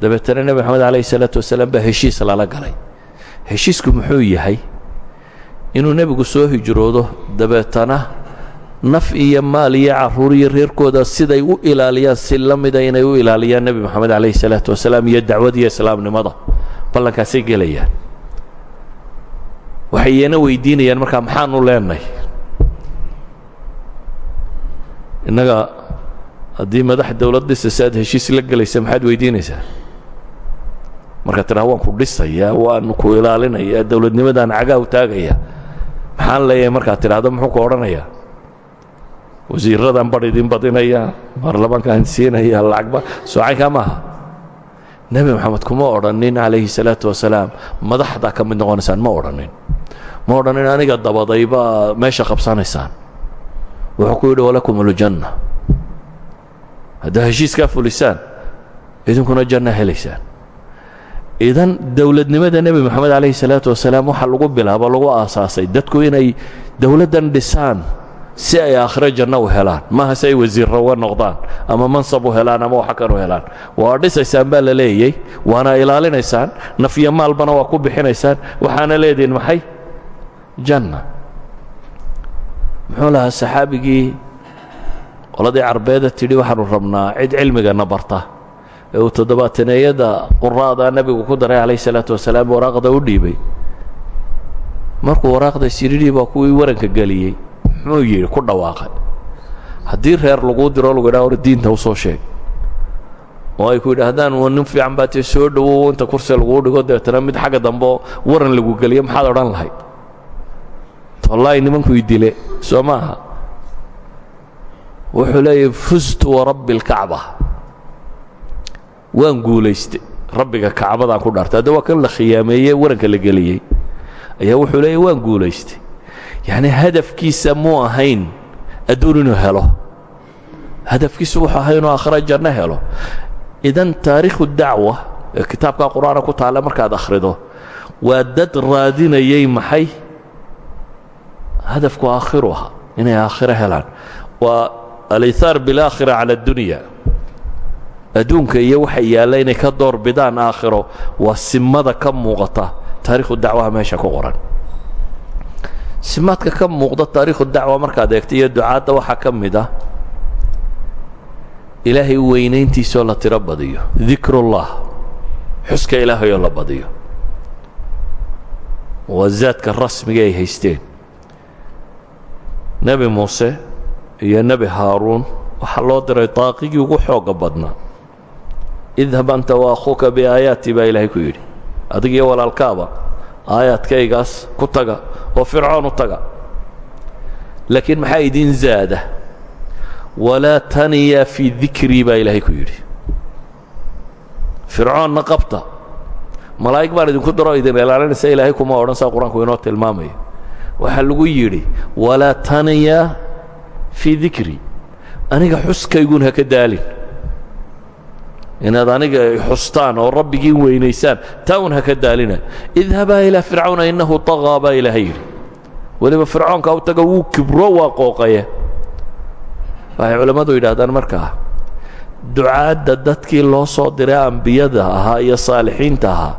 dabeetana nebi moxamed calayhi salaatu wasalaam baa heshiis lala galay. Heshiisku muxuu yahay? Inuu nebigu soo hijroodo dabeetana naf iyo maal iyo carruur iyo reerkooda siday u ilaaliyaan si la mida inay u ilaaliyaan nebi moxamed calayhi salaatu wasalaam iyo dacwadiiyo islaamnimada ballankaasay gelayaan. Waxay iyana weydiinayaan markaa maxaanu leenahay? Innaga haddii madax dowlad dhisaysa aad heshiis la gelaysa maxaad weydiinaysaa? Marka tidhaha waan ku dhisayaa waan ku ilaalinayaa dowladnimadaan cagaa u taagaya maxaan leeyahay markaad tidhaahdo muxuu ku odhanayaa? Wasiiradan bar idin badinaya baarlamaankaan siinaya lacagba soocaynkaa maaha nebi moxamed kuma odhanin calayhi salaatu wasalaam. Madaxdaa ka mid noqonaysaan ma odhanin. Ma odhanin aniga dabaday baa meesha qabsanaysaan. Wuxuu ku yidhi walakum uljanna haddaa heshiiskaa fulisaan idinkuna janna helaysaan. Idan dowladnimada nebi moxamed calayhi salaatu wasalaam waxaa lagu bilaabo lagu aasaasay dadku inay dowladdan dhisaan si ay aakhiro janno u helaan maaha si ay wasiirra uga noqdaan ama mansab u helaan ama waxa kan u helaan. Waa dhisaysaan baa la leeyey waana ilaalinaysaan nafyo maalbana waa ku bixinaysaan waxaana leedihin maxay? Janna. Muxuu lahaa saxaabigii qoladii carbeeda tidhi waxaanu rabnaa cid cilmigana barta. Ee uu toddobaataneyada quraada nebigu ku daray calayh isalaatu wasalaam waraaqda u dhiibay. Markuu waraaqda siridhii baa kuwii waranka geliyey muxuu yidhi ku dhawaaqay haddii reer laguu diro lagu yidhaha hor diinta u soo sheeg. Oo ay ku yidhaahdaan wa nin fiican baa tee soo dhowow inta kursi laguu dhigo deetana mid xagga dambe waran lagu geliyo maxaad odhan lahayd? Wallaahi nimankui dile soo maaha wuxuu leeyahy fustu warabbi اlkacba waan guulaystay rabbiga kacbadaan ku dhaartay. Hadda waa kan la khiyaameeye waranka la geliyey. Ayaa wuxuu leeyahy waan guulaystay yacni hadafkiisa muu ahayn adduun inuu helo. Hadafkiisu wuxuu ahay inuu aakhira janno helo. Idan taariikhu dacwa ee kitaabka qur'aana ku taalla markaad akhrido waa dad raadinayay maxay? Hadafku aakhiru ahaa inay aakhiro helaan. Waa alihaar bilaakhira cala addunya. Adduunka iyo waxa yaalla inay ka door bidaan aakhiro waa simada ka muuqata taarikhu dacwaha meesha ku qoran simaadka ka muuqda taarikhu dacwa markaad eegto iyo ducaadda waxaa ka mid ah ilaahay weynayntiisoo la tiro badiyo dikrullah xuska ilaahayoo la badiyo. Waa zaadka rasmiga ay haysteen. Nebi muuse iyo nebi haaruun waxaa loo diray daaqigii ugu xooga badnaa. Idhab anta wa akhuuka biaayaati baa ilaahay ku yidhi. Adig iyo walaalkaaba aayaadkaygaas ku taga oo fircoon u taga. Laakiin maxaa idin zaada? Walaa taniya fii dikrii baa ilaahay ku yidhi. Fircoonna qabta. Malaa'ig baan idinku daro idin ilaalinaysa ilaahay kuma odhan saa qur'aanku inoo tilmaamayo. Waxaa lagu yidhi walaa taniya fii dikri aniga xuskaygun ha ka daalin inaad aniga xustaan oo rabbigiin weynaysaan taa un ha ka daalina. Idhabaa ilaa fircawna innahu طagaa baa ilaahay yidhi. Weliba fircoonka u taga wuu kibro waa qooqaye waxay culammadu yidhaahdaan markaa ducaadda dadkii loo soo diray ambiyada ahaa iyo saalixiinta ahaa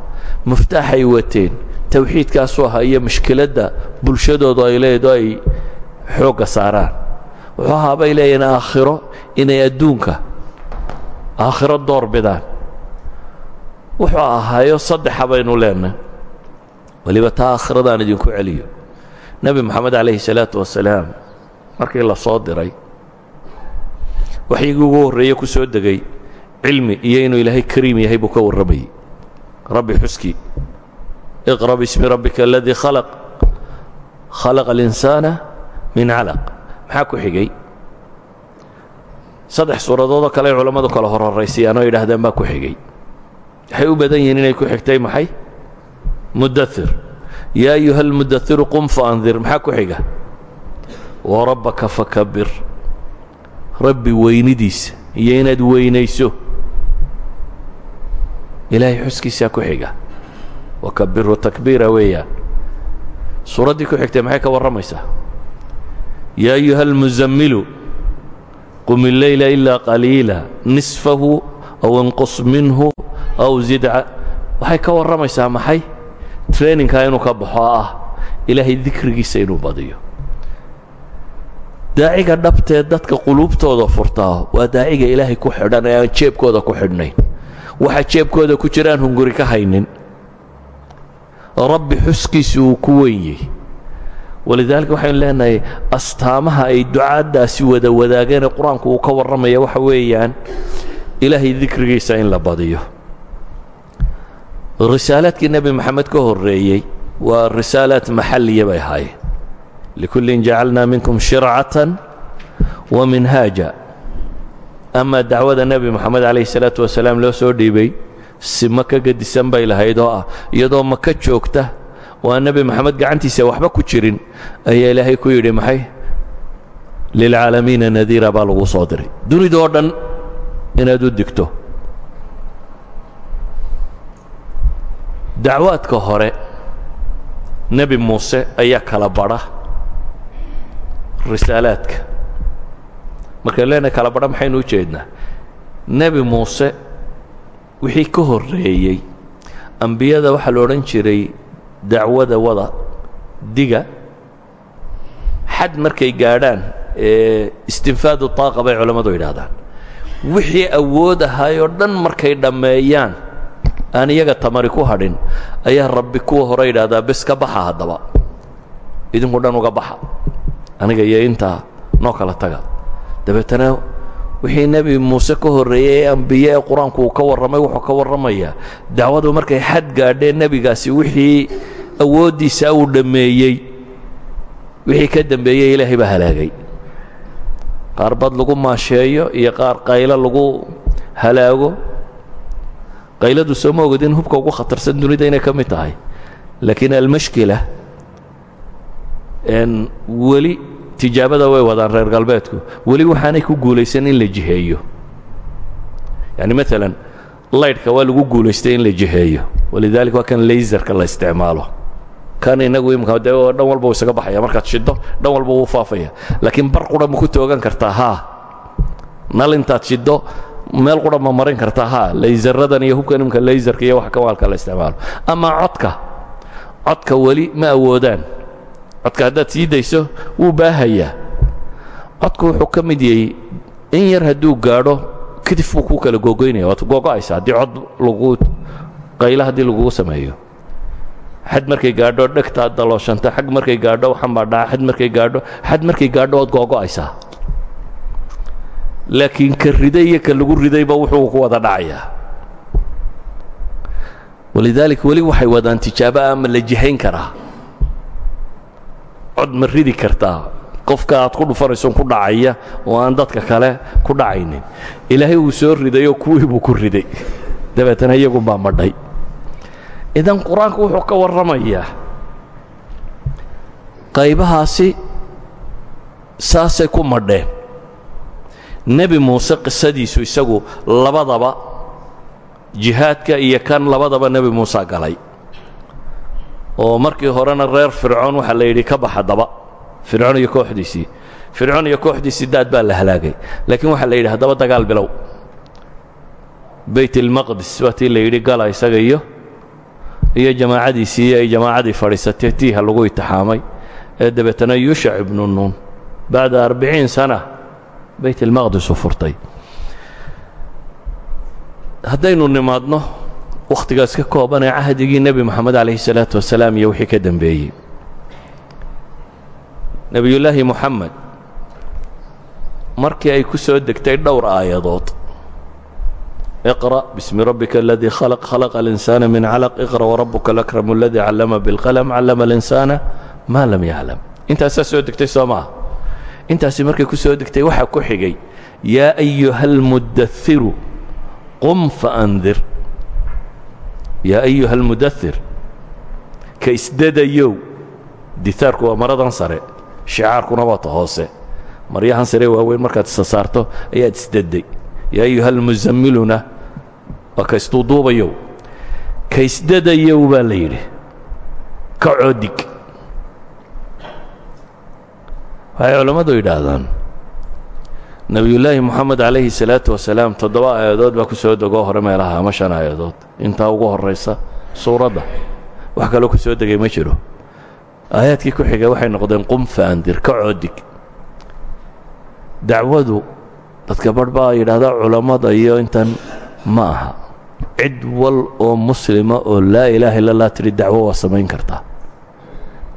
muftaaxay wateen tawxiidkaasu ahaa iyo mushkiladda bulshadoodu ay leedo ay xoogga saaraan. Wuxuu ahaa bay leeyihiin aakhiro inay adduunka aakhiro door bidaan. Wuxuu ahaayo saddexa baynu leenahay weliba taa aakhiradan idinku celiyo. Nebi moxamed calayhi salaatu wasalaam markii la soo diray waxyigii ugu horreeye ku soo degay cilmi iyo inuu ilaahay kariim yahay buu ka warramayey rabbi xuskii iqra bismi rabbika aladii khalaq. Khalaqa alinsaana min calaq. Maxaa ku xigay saddex suuradoodoo kale ay culammadu kala horhoraysayaan oo yidhaahdeen baa ku xigay. Waxay u badan yihiin inay ku xigtay maxay? Mudathir yaa ayuha almudairu qum faandir maxaa ku xiga? Warabbaka fakabir rabbi weynidiisa iyo inaad weynayso. Ilaahay xuskiisaa ku xiga. Wakabirhu takbiira weeyaan suuraddii ku xigtay maxay ka warramaysaa? Yaa ayuha almuzammilu qum illeyla ilaa qaliila nisfahu aw inqus minhu aw zidca waxay ka warramaysaa maxay? Traininkaa inuu ka baxo ah ilaahay dikrigiisa inuu badiyo. Daaciga dhabtee dadka quluubtooda furtaa waa daaciga ilaahay ku xidhan ee aan jeebkooda ku xidhnayn waxa jeebkooda ku jiraan hunguri ka haynin. Rabbi xuskiisi uu ku weyn walidaalika waxaynu leenahay astaamaha ay ducaaddaasi wada wadaageen ee qur'aanku uu ka warramaya waxa weeyaan ilaahay dikrigiisa in la badiyo. Risaalaadkii nebi moxamed ka horreeyey waa risaalaad maxalliya bay ahaayeen. Likullin jacalnaa minkum shircatan wa minhaaja. Amaa dacwada nebi moxamed calayhi salaatu wasalaam loo soo dhiibay si maka gedisan bay lahayd oo ah iyadoo aan nebi moxamed gacantiisa waxba ku jirin. Ayaa ilaahay ku yidhi maxay? Lilcaalamiina nadiira baa lagu soo diray. Dunidoo dhan inaad u digto. Dacwaadka hore nebi muuse ayaa kala badha risaalaadka. Markaynu leenahay kala badha maxaynu u jeednaa? Muuse wixii ka horreeyey ambiyada waxaa la odhan jiray dacwada wada diga xad markay gaadhaan istinfaadu taaqa bay culammadu yidhaahdaan. Wixii awood ahaayoo dhan markay dhammeeyaan aan iyaga tamari ku hadhin ayaa rabbi kuwa hore yidhaahdaa bes ka baxa haddaba. Idinku dhan uga baxa. Aniga iyo intaa noo kala taga. Dabeetana wixii nebi muuse ka horreeyey ee ambiye ee qur'aanku uu ka warramay wuxuu ka warramayaa dacwadu markay xad gaadheen nebigaasi wixii awooddiisa uu dhammeeyey. Wixii ka dembeeyey ilaahay baa halaagay. Qaar bad lagu maasheeyo iyo qaar qaylo lagu halaago. Qayladu soo ma ogod in hubka ugu khatarsan dunida inay ka mid tahay. Laakiin almashkila weli tijaabada way wadaan reer galbeedku. Weli waxaanay ku guulaysan in la jiheeyo. Yani maalan laydhka waa lagu guulaystay in la jiheeyo. Walidaalika waa kan laysarka la isticmaalo. Kan inagu imika dee dhan walba uu isaga baxaya markaad shiddo dhan walba wuu faafaya. Laakiin bar qura ma ku toogan kartaa haa. Nal intaad shiddo meel qura ma marin kartaa haa. Laysaradan iyo hubkan imika laysarka iyo wax kamaalka la isticmaalo. Ama codka. Codka weli ma awoodaan codka haddaad sii dayso wuu baahayaa codku wuxuu ka mid yahay in yar hadduu gaadho kadib buu kuu kala googoynaya waad googo'aysa haddii cod lagu qaylo haddii lagugu sameeyo. Xad markay gaadho dhegtaad dalooshanta xag markay gaadho waxan baa dhaca xad markay gaadho xad markay gaadho ood googo'aysaa laakiin ka riday iyo ka lagu ridayba wuxuu ku wada dhacayaa. Walidaalika weli waxay wadaan tijaabo ama la jihayn karaa cod ma ridi kartaa. Qofka aad ku dhufanayso ku dhacaya oo aan dadka kale ku dhacaynin. Ilaahay uu soo ridayoo kuwii buu ku riday. Dabeetana iyagunbaa madhay. Idan qur'aanku wuxuu ka warramayaa qaybahaasi saasay ku madheen. Nebi muuse qisadiisu isagu labadaba jihaadka iyo kan labadaba nebi muuse galay oo markii horena reer fircoon waxaa la yidhi ka baxa daba. Fircoon iyo kooxdiisii fircoon iyo kooxdiisii daad baa la halaagay. Laakiin waxaa la yidhi haddaba dagaal bilow. Bayt ilmaqdis waa tii la yidhi gala isaga iyo iyo jamaacadiisii ay jamaacadii fadhiisatay tiiha lagu itixaamay. Ee dabeetana yuushac ibnu nuun bacda arbiciin sana bayt ilmaqdis furtay. Haddaynu nimaadno wakhtigaas ka koobanee cahdigii nebi moxamed calayhi salaatu wasalaam iyo wixii ka dembeeyey nebiyullaahi moxamed markii ay ku soo degtay dhowr aayadood iqra bismi rabbika aladii khalaq khalaqa alinsaana min calaq iqra warabuka alakram aladii callama bilqalm callama alinsaana maa lam yaclam intaasaa soo degtay soo maha intaasi markay ku soo degtay waxaa ku xigay yaa ayuha almuddairu qum faandir يا أيها almudair ka isdadayow ditaarku waa maradan sare shicaarkuna waata hoose maryahan sare waaweyn markaad isa saarto ayaad isdaday yaa ayuha almuzammiluna waa ka isduuduubayow ka isdadayow baa la yidhi ka coodig. Waxay culammadu nebiyullaahi moxamed calayhi salaatu wasalaam toddoba aayadood baa ku soo degoo hore meelaha ama shan aayadood. Intaa ugu horraysa suuradda. Wax kaloo ku soo degay ma jiro. Aayaadkii ku xigay waxay noqdeen qum faandir ka coodig. Dacwadu dadka barh baa yidhaahdaa iyo intan ma aha. Cid wal oo muslima oo laa ilaaha illa tidhi dacwo waa samayn kartaa.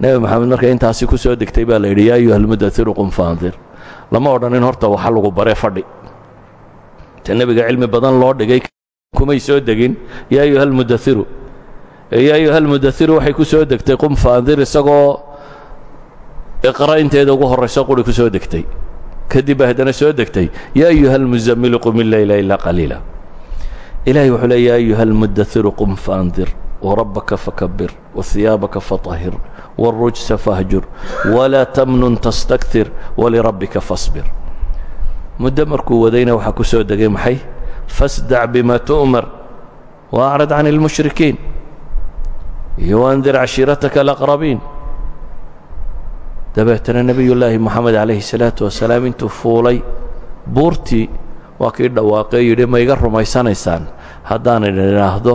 Nebi moxamed marka intaasi ku soo degtay baa la yidhi yaa ayuha almudairu qum faandir lama odhanin horta waxa lagu baree fadhi. Ta nebiga cilmi badan loo dhigay kumay soo degin. Yaa ayuha almudairu yaa ayuha almudairu waxay ku soo degtay qum faandir isagoo iqra ugu horrayso quri ku soo degtay. Kadib baa soo degtay yaa ayuha almuzamilu qum illeyla ilaa qaliila. Ilahay wuxuu le yaa ayuha almudairu qum faandir warabbaka fakabir wahiyaabaka faطahir wاlrujsa fahjur walaa tamnun tastaktir walirabbika fasbir muddo markuu wadayna waxaa ku soo degay maxay fasdac bima tu'mar waacrad can اlmushrikiin iyo waandir cashiirataka alaqrabiin dabeetana nebiyullaahi moxamed calayhi salaatu wasalaam intuu fuulay buurtii waa kii dhawaaqee yidhi ma iga rumaysanaysaan haddaan idin idhaahdo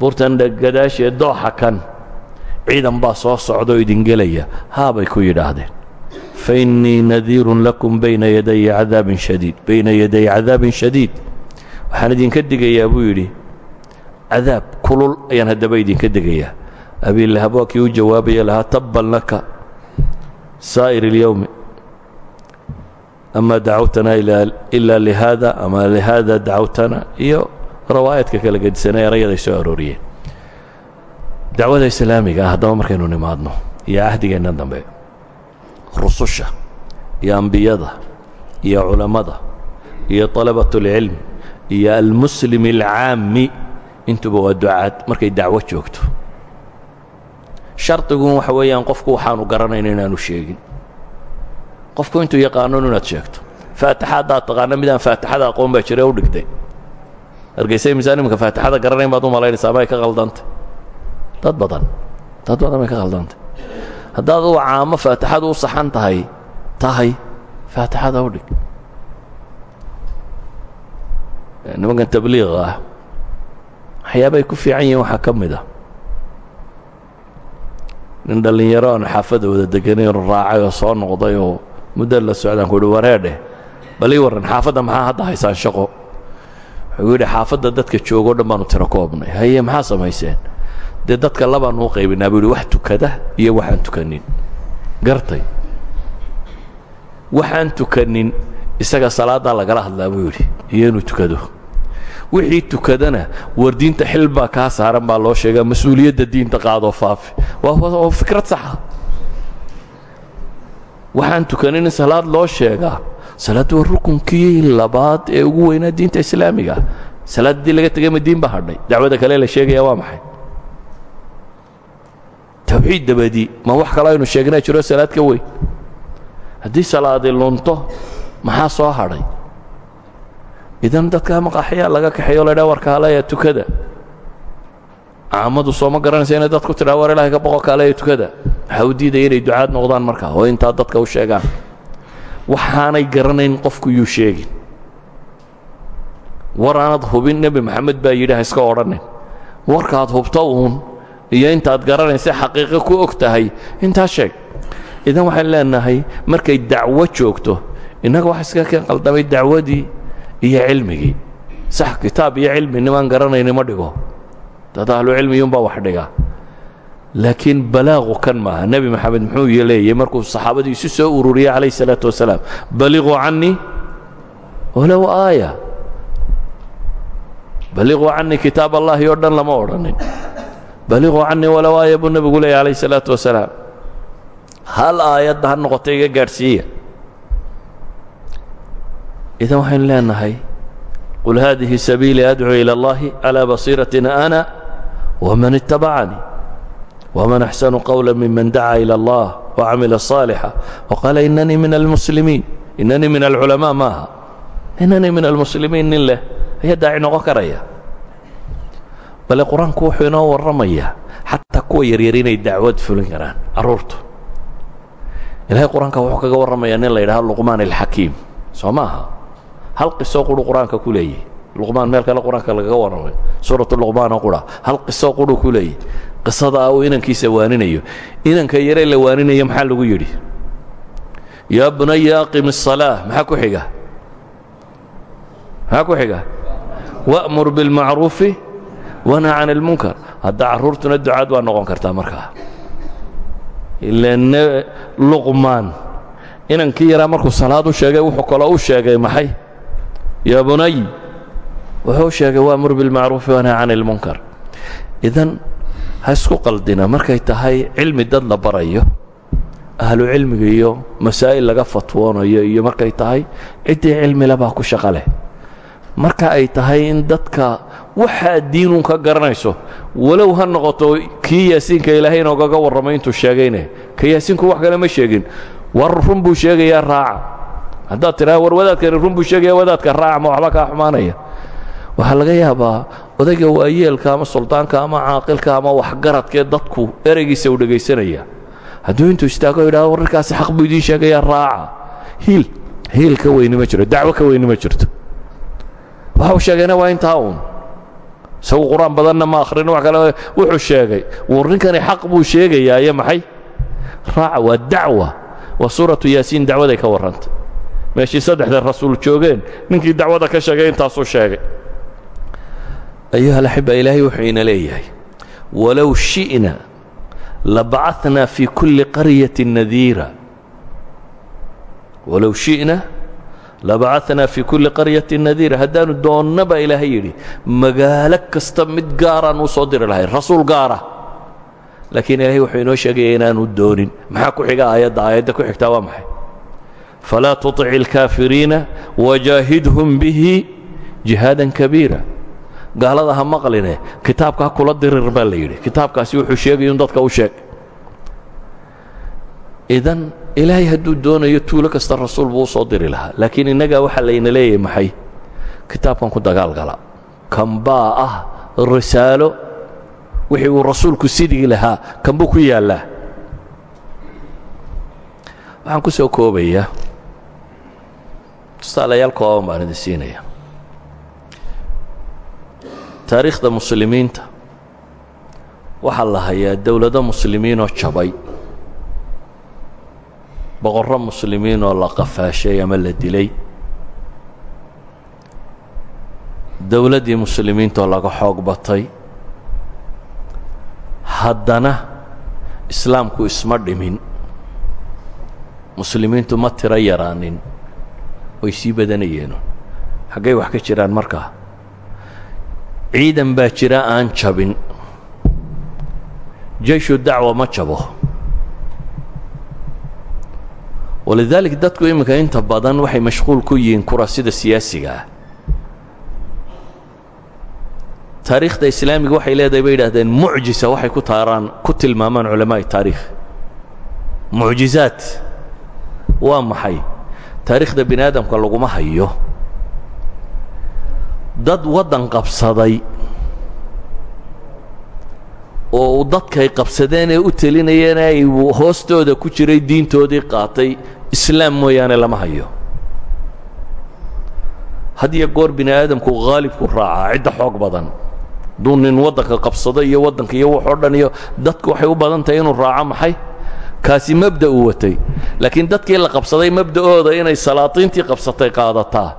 buurtan gadaashee dooxa kan ciidan baa soo socda oo idin gelaya. Haabay ku yidhaahdeen. Fa innii nadiirun lakum bayna yaday cadaabin shadiid. Bayna yaday cadaabin shadiid. Waxaan idinka digayaa buu yidhi. Cadaab kulul ayaan haddaba idinka degayaa abiilahab waa kii u jawaabaya lahaa tabban laka saa'ir اlyowmi ama dacawtana ilaa lihaada ama lihaada dacawtana iyo rawaayadka kala gedisanay erayaday soo arooriyeen dacwada islaamiga ah haddaba markaynu nimaadno iyo cahdigeenna dambe rususha iyo ambiyada iyo culammada iyo talabatulcilm iyo almuslim alcaami intuba waa ducaad markay dacwo joogto. Shardigun waxa weeyaan qofku waxaanu garanayna inaanu sheegin. Qofku intuu yaqaanon inaad sheegto faatixa haddaad midaan faatixada aqoon baa jire u dhigtay. Argayse miisaan faatixada garanayn baad u malaynaysaa maay ka qaldantay dad badan. Dad badan bay ka qaldantay haddaad u caamo faatixadu u saxan tahay tahay faatixada u dhig. Nimankan tabliiqa ah waxyaabay ku fiican yihiin waxaa ka mid a nin dhallinyaro aan xaafadda wada deganay oo raacay oo soo noqday oo muddo la socdaan ku uhi wareedheh bal ii warran xaafadda maxaa hadda haysaan shaqo? Wuxuu yidhi xaafadda dadka joogoo dhan baanu tiro koobnay. Haye maxaa samayseen dee dadka labaanu u qaybinaa buu yidhi wax tukada iyo waxaan tukanin. Gartay. Waxaan tukanin isaga salaaddaa lagala hadlaa buu yidhi. Iyo inuu tukado. Wixii tukadana war diinta xil baa kaa saaran baa loo sheegaa mas'uuliyadda diinta qaadoo faafi. Waa fikrad saxa waxaan tukanin in salaad loo sheegaa. Salaad waa rukunkii labaad ee ugu weynaa diinta islaamiga. Salaad haddii laga tegay ma diin ba hadhay. Dacwada kale la sheegaya waa maxay tawxiid dabadii ma wax kaloo aynu sheegnaa jiro salaad ka weyn? Haddii salaadi lunto maxaa soo hadhay? Idan dadka maqaxyaa laga kaxeeyo la dhaa warkaaleya tukada. Caamadu sooma garanaysa inay dadku tidhaa war ilahay ka boqo kaaleya tukada. Waxaa u diidaya inay ducaad noqdaan markaa oo intaa dadka u sheegaan. Waxaanay garanayn qofku yuu sheegin. War hubin nebi maxamed baa yidhi ha iska odhanin warkaad hubto uun iyo intaad garanaysa xaqiiqo ku og tahay intaa sheeg. Idan waxaan leenahay markay dacwo joogto innaga waxa iska keen qaldamay dacwadii iyo cilmigii. Sax kitaab iyo cilmi nimaan garanayni ma dhigo. Dad ahlucilmiyuunbaa wax dhiga. Laakiin balaaqu kan maaha. Nebi maxamed muxuu leeyay markuu saxaabadii isu soo ururiyey calayh الsalaatu wasalaam baliquu canii walow aaya. Baliquu canii kitaab allahi oo dhan lama odhanin baliquu canii walow aaya buu nebigu leeyahy alayh salaatu wasalaam. Hal aayadda ha noqota iga gaadhsiiya? Idan waxaynu leenahay qul haadihi sabiilii adcuu ila اllahi calaa basiiratina ana waman itabacanii waman axsanu qowla miman dacaa ila allah wacamila saalixa waqaala inanii min almuslimiin inanii min alculamaa maaha. Inanii min almuslimiin nin leh ayaa daaci noqon bale qur'aanku wuxuu inoo warramayaa xataa kuwa yaryar inay dacwad fulin karaan carruurtu ilaahay qur'aanka wuxuu kaga warramayaa nin la yidhaha luqmaan alxakiim. Soo maaha hal qisoo quruu qur'aanka ku leeyahy luqmaan meel kale qur'aanka lagaga warramay. Suuratu luqmaanoo qura hal qisoo quruu ku leeyahy qisada ah uu inankiisa waaninayo. Inanka yaree la waaninayo maxaa lagu yidhi? Yaa bunaya aqim asalaa maxaa ku xiga? Maxaa ku xiga? Wa'mur bilmacruufi wanha can ilmunkar hadda carruurtuna ducaad waa noqon kartaa markaa. Ilane luqmaan inankii yaraa markuu salaad u sheegay wuxuu kaloo u sheegay maxay? Yaa bunay wuxuu sheegay waamur bilmacruufi wanha can ilmunkar idan ha isku qaldina markay tahay cilmi dad la barayo ahlu cilmiga iyo masaa'il laga fatwoonayo iyo markay tahay ciddii cilmilebaa ku shaqo leh. Marka ay tahay in dadka waxaa diinun ka garanayso. Walow ha noqoto kii yaasiinka ilaahay inoogaga warramay intuu sheegayne. Ka yaasiinku wax kale ma sheegin. War run buu sheegayaa raaca haddaad tidhaha war wadaadkani run buu sheegaya wadaadka raaca ma waxba kaa xumaanaya. Waxaa laga yaabaa odayga waayeelka ama suldaanka ama caaqilka ama waxgaradkee dadku ereygiisa u dhegaysanaya. Hadduu intuu istaago yidhahdo wararkaasi xaq buu idiin sheegayaa raaca hiil hiil ka weyni ma jiro dacwo ka weyni ma jirto. Waxa uu sheegayna waa intaa uun isagu qur'aan badanna ma akhrin wax kale wuxuu sheegay. War ninkani xaq buu sheegayaa iyo maxay? Raaca waa dacwa waa suuratu yaasiin dacwaday ka warrantay. Meeshii saddexda rasuul joogeen ninkii dacwada ka sheegay intaasuu sheegay. Ayuha alaxiba ilaahay wuxuu ina leeyahay shi'na labacatnaa fii kulli qaryatin nadiira. Walow shi'na labacatnaa fii kulli qaryatin nadiira haddaanu doonna baa ilaahay yidhi kasta mid gaaraan soo diri lahay rasuul gaara laakiin ilaahay wuxuu inoo sheegaya inaanu doonin maxaa ku xiga aayadda aayadda ku xigtaa waa maxay falaa tuطic اlkaafiriina wajaahidhum bihi jihaadan kabiira gaalada ha maqline kitaabka kula dirir baa la yidhi kitaabkaasi wuxuu sheegay in dadka u sheeg idan ilaahay hadduu doonayo tuulo kasta rasuul buu u soo diri lahaa. Laakiin innagaa waxaa layna leeyahay maxay? Kitaabkan ku dagaal gala. Kan baa ah risaalo wixii uu rasuulku sidigi lahaa kan buu ku yaallaa waxaan ku soo koobayaa. Tusaalayaal kooban baan idin siinaya taariikhda muslimiinta. Waxaa la hayaa dowlado muslimiinoo jabay boqorro muslimiin oo la qafaashay ama la dilay. Dowladdii muslimiintaoo laga xoog batay. Haddana islaamku isma dhimin. Muslimiintu ma tiro yaraanin. Way sii badanayeen xaggay wax ka jiraan markaa? Ciidan baa jira aan jabin. Jayshu dacwa ma jabo walidaalik dadku iminka inta badan waxay mashquul ku yihiin kurasida siyaasiga. Taariikhda islaamiga waxay leedahay bay yidhahdeen mucjisa waxay ku taaraan ku tilmaamaan culamaa'i taariikh. Mucjizaad waa maxay? Taariikhda bini aadamka laguma hayo. Dad waddan qabsaday oo dadkay qabsadeen ee u telinayeen ay hoostooda ku jiray diintoodii qaatay islaam mooyaane lama hayo. Had goor bini aadamku haalibku raacaa cidda xoog badan. Hadduu nin waddanka qabsado iyo waddanka iyo waxoo dhan iyo dadku waxay u badan tahay inuu raaco maxay? Kaasi mabda uu watay. Laakiin dadkii la qabsaday mabda'ooda inay salaatiintii qabsatay qaadataa.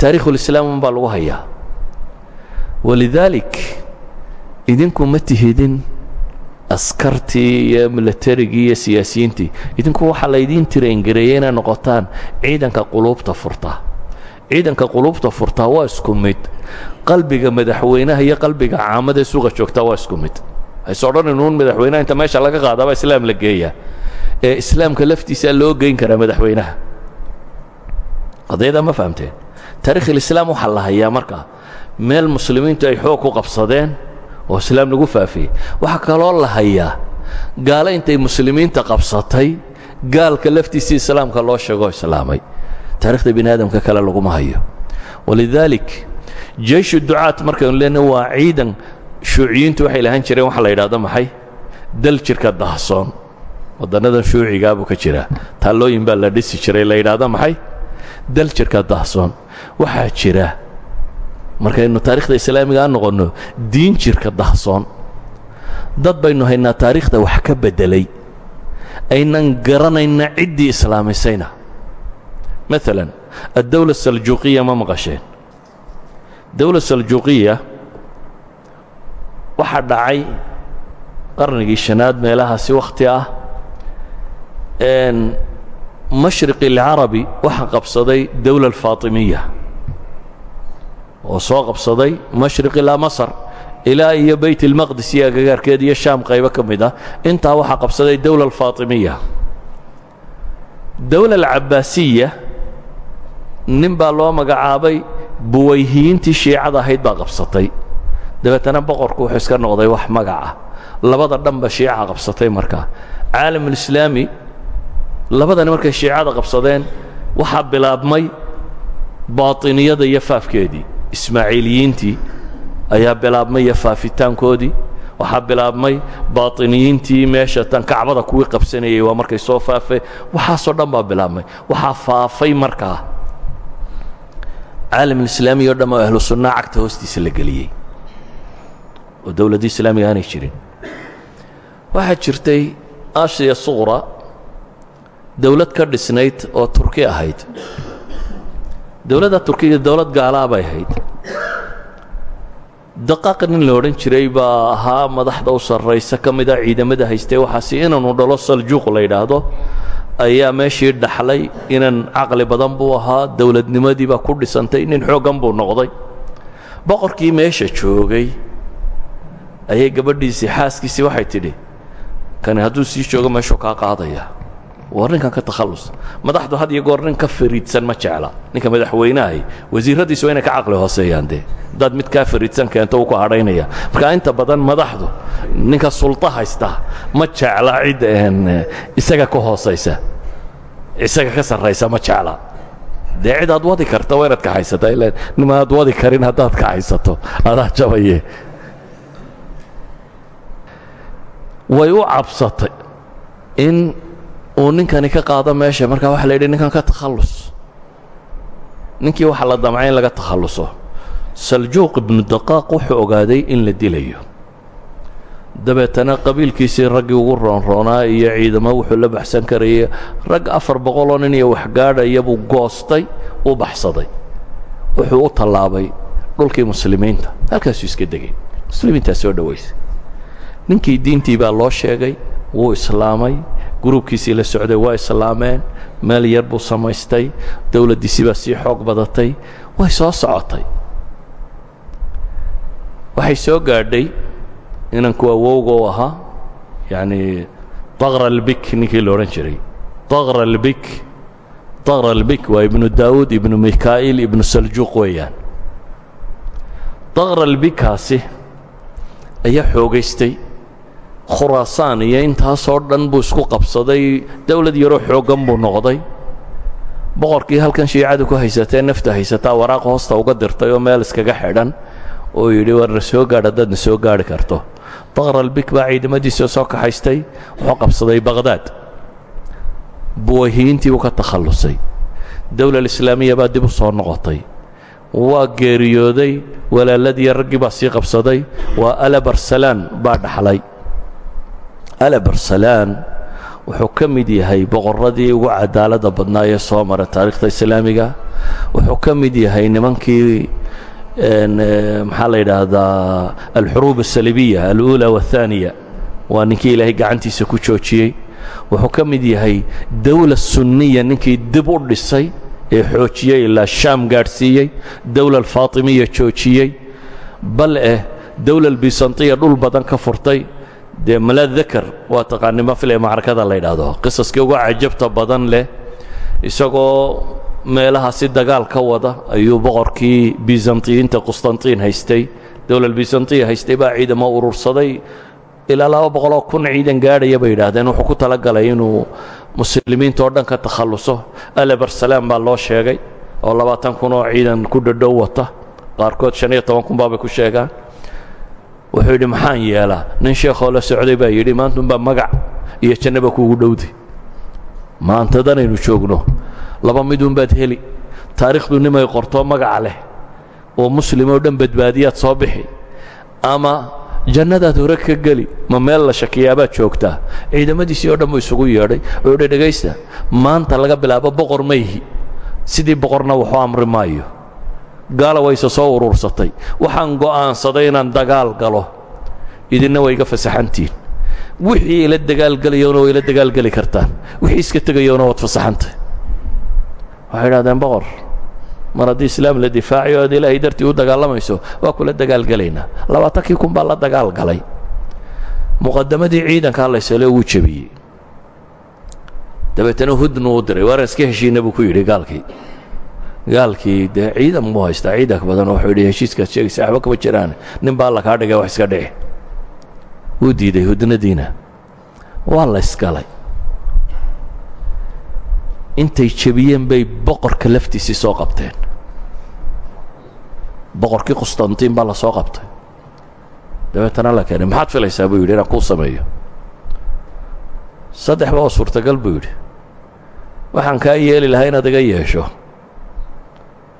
Taariikhulislaam unbaa lagu hayaa. Walidaalik idinku ma tihidin askartii iyo milatarigii iyo siyaasiyiintii. Idinku waxaa laydiin tirayngareeyey inay noqotaan ciidanka quluubta furta. Ciidanka quluubta furtaa waa isku mid. Qalbiga madaxweynaha iyo qalbiga caamadae suuqa joogtaa waa isku mid. Hayse odhanin uun madaxweynaha inta meesha laga qaadaabaa islaam la geeyaa ee islaamka laftiisaa loo geyn karaa madaxweynaha. Qadiyada ma fahamteen? Taariikhulislaam waxaa la hayaa markaa meel muslimiintu ay xoog ku qabsadeen oo islaam lagu faafiyey. Waxaa kaloo la hayaa gaalo intay muslimiinta qabsatay gaalka laftiisii islaamka loo sheegoo islaamay. Taarikhda bini aadamka kale laguma hayo. Walidaalik jeyshu ducaat markaynu leenahy waa ciidan shuuciyiintu waxay lahaan jireen waxa la yidhahdo maxay? Dal jirka dahsoon. Waddannadan shuucigaa buu ka jiraa. Taallooyin baa la dhisi jiray la yidhaahdo maxay? Dal jirka dahsoon. Waxaa jira markaynu taarikhda islaamiga a noqonno diin jirka dahsoon. Dad baynu haynaa taariikhda wax ka beddelay aynan garanayna ciddii islaamisayna maalan addawla saljuuqiya ma maqasheen. Dawla saljuuqiya waxaa dhacay qarnigii shanaad meelahaasi wakhti ah. Mashriqi alcarabi waxaa qabsaday dawla alfaatimiya oo soo qabsaday mashriq ilaa masar ilaa iyo bayt اlmaqdis iyo agagaarkeed iyo shaam qaybo ka mid ah. Intaa waxaa qabsaday dawla alfaatimiya. Dawla alcabaasiya nin baa loo magacaabay buwayhiyiintii shiicada ahayd baa qabsatay. Dabeetana boqorku wuxuu iska noqday wax magaca labada dhanba shiica qabsatay markaa. Caalamulislaami labadani markay shiicada qabsadeen waxaa bilaabmay baaطiniyada iyo faafkeedii ismaaciiliyiintii ayaa bilaabmay faafitaankoodii. Waxaa bilaabmay baatiniyiintii meesha tan kacbada kuwii qabsanayay waa markay soo faafeen waxaasoo dhan baa bilaabmay. Waxaa faafay markaa. Caalamulislaami o dhan oo ahlu sunnaa cagta hoostiisa la geliyey oo dowladdii islaamiga aanay jirin. Waxaa jirtay ashiya suqra dowlad ka dhisnayd oo turki ahayd dowladda turkiga dowlad gaalaa bay ahayd. Daqaaq nin la odhan jiray baa ahaa madaxda u sarraysa ka mida ciidamada haystee waxaasi inaanu dhalo saljuuq la yidhaahdo ayaa meeshii dhaxlay inan caqli badan buu ahaa dowladnimadii baa ku dhisantay nin xooggan buu noqday. Boqorkii meesha joogay ayay gabadhiisii xaaskiisii waxay tidhi kani hadduu sii joogo meeshuu kaa qaadaya war ninkan ka takhallus madaxdu had iyo goor nin ka fariidsan ma jecla. Ninka madaxweyneahi wasiirradiisu waa inay ka caqli hooseeyaan dee. Haddaad mid kaa fariidsan keento wuu ku hadhaynaya. Marka inta badan madaxdu ninka sulta haysta ma jecla cid isaga ka hoosaysa. Isaga ka sarraysa ma jecla. Dee cid aad wadi karta waa inaad ka haysata ilan nima aad wadi karin haddaad ka haysato. Adaa jabaye. Way u cabsatay in uu ninkani ka qaado meesha markaa waxa la yidhi ninkan ka takhallus. Ninkii waxaa la damcay in laga takhalluso. Saljuuq ibnu daqaaq wuxuu ogaaday in la dilayo. Dabeetana qabiilkiisii raggii ugu roonroonaa iyo ciidamo wuxuu la baxsan karayay rag afar boqoloo nin iyo waxgaadhaya buu goostay u baxsaday. Wuxuu u tallaabay dhulkii muslimiinta. Halkaasuu iska degay. Muslimiintaa soo dhowaysay ninkii diintii baa loo sheegay wuu islaamay gruubkiisii la socday waa islaameen meel yar buu samaystay. Dowladdiisii baa sii xoog badatay. Way soo socotay. Waxay soo gaadhay inanku awowga u ahaa yacni daqra albik ninkii la odhan jiray. Daqra albik daqra albik waa ibnu daawuud ibnu mikaa'il ibnu saljuuq weeyaan. Daqra albikaasi ayaa xoogaystay khuraasaan iyo intaasoo dhan buu isku qabsaday. Dowlad yaroo xooggan buu noqday. Boqorkii halkan shiicadu ku haysatee nafta haysataa waraaq hoosta uga dirtay oo meel iskaga xidhan oo yidhi war na soo gaadh haddaad na soo gaadhi karto. Daqralbik baa ciidamadiisa soo kaxaystay wuxuu qabsaday baqhdaad buwahiintii buu ka takhallusay. Dowlal islaamiya baa dib u soo noqotay. Waa geeriyooday walaaladii raggii baa sii qabsaday waa alabarsalaan baa dhaxlay ala barsalaan wuxuu ka mid yahay boqorradii ugu cadaaladda badnaa ee soo mara taarikhda islaamiga. Wuxuu ka mid yahay nimankii maxaa la yidhaahdaa alxuruub asalibiya alula waathaaniya waa ninkii ilaahay gacantiisa ku joojiyey. Wuxuu ka mid yahay dawla sunniya ninkii dib u dhisay ee xoojiyey ilaa shaam gaadhsiiyey dawla alfaatimiya joojiyey. Bal eh dawla albisantiya dhul badan ka furtay dee maladakar waa taqaanimo file macrakada la yidhaahdo. Qisaskii uga cajabta badan leh isagoo meelaha si dagaal ka wada ayuu boqorkii bisantiyiinta qustantiin haystay. Dowlal bisantiya haystay baa ciidamo urursaday. Ilaa laba boqoloo kun ciidan gaadhaya bay yidhaahdeen. Wuxuu ku talagalay inuu muslimiinta oo dhan ka takhalluso. Alabarsalaam baa loo sheegay oo labaatan kun oo ciidan ku dhadhow wata qaarkood shan iyo kun baabay ku sheegaan wuxuu yidhi maxaan yeelaa? Nin sheekhoo la socday baa yidhi maantunbaa magac iyo jannaba kuugu dhowday maantadanaynu joogno. Laba midunbaad heli. Taariikhdu nimay qorto magaca leh. Oo muslim oo dhan badbaadiyaad soo bixi. Ama jannadaad hore ka geli ma meel la shakiyaabaad joogtaa. Ciidamadiisii oo dhan buu isugu yeedhay. Oo idhi dhegaysta maanta laga bilaabo boqor mayhi sidii boqorna waxu amri maayo gaala wayse soo uruursatay waxaan go'aansaday inaan dagaal galo. Idinna way iga fasaxantihin wixii ila dagaalgelayona way ila dagaalgeli kartaan. Wixii iska tegayona waad fasaxantay. Waxay idhahdeen boqor mar haddii islaam la difaacayo oad ilaahay dartii u dagaalamayso waa kula dagaalgelaynaa labaatankii kun baa la dagaal galay. Muqadamadii ciidanka allaysale wuu jebiyey. Dabeetana hudnu u diray waaraan iska heshiina buu ku yidhi gaalkii gaalkii dee ciidan muu haystaa ciidanka badan wuxuu yidhi heshiiskaad sheegaysa waxba kama jiraan. Nin baa alla kaa dhigay wax iska dhici. Wuu diiday hudnadiina. Waa la isgalay. Intay jebiyeen bay boqorka laftiisii soo qabteen. Boqorkii qustantiin baa la qabtay. Dabeetana la keenay. Maxaad filaysaa buu yidhi inaan kuu sameeyo? Saddex ba oo suurtagal buu yidhi. Waxaan kaa yeeli lahaa inaad iga yeesho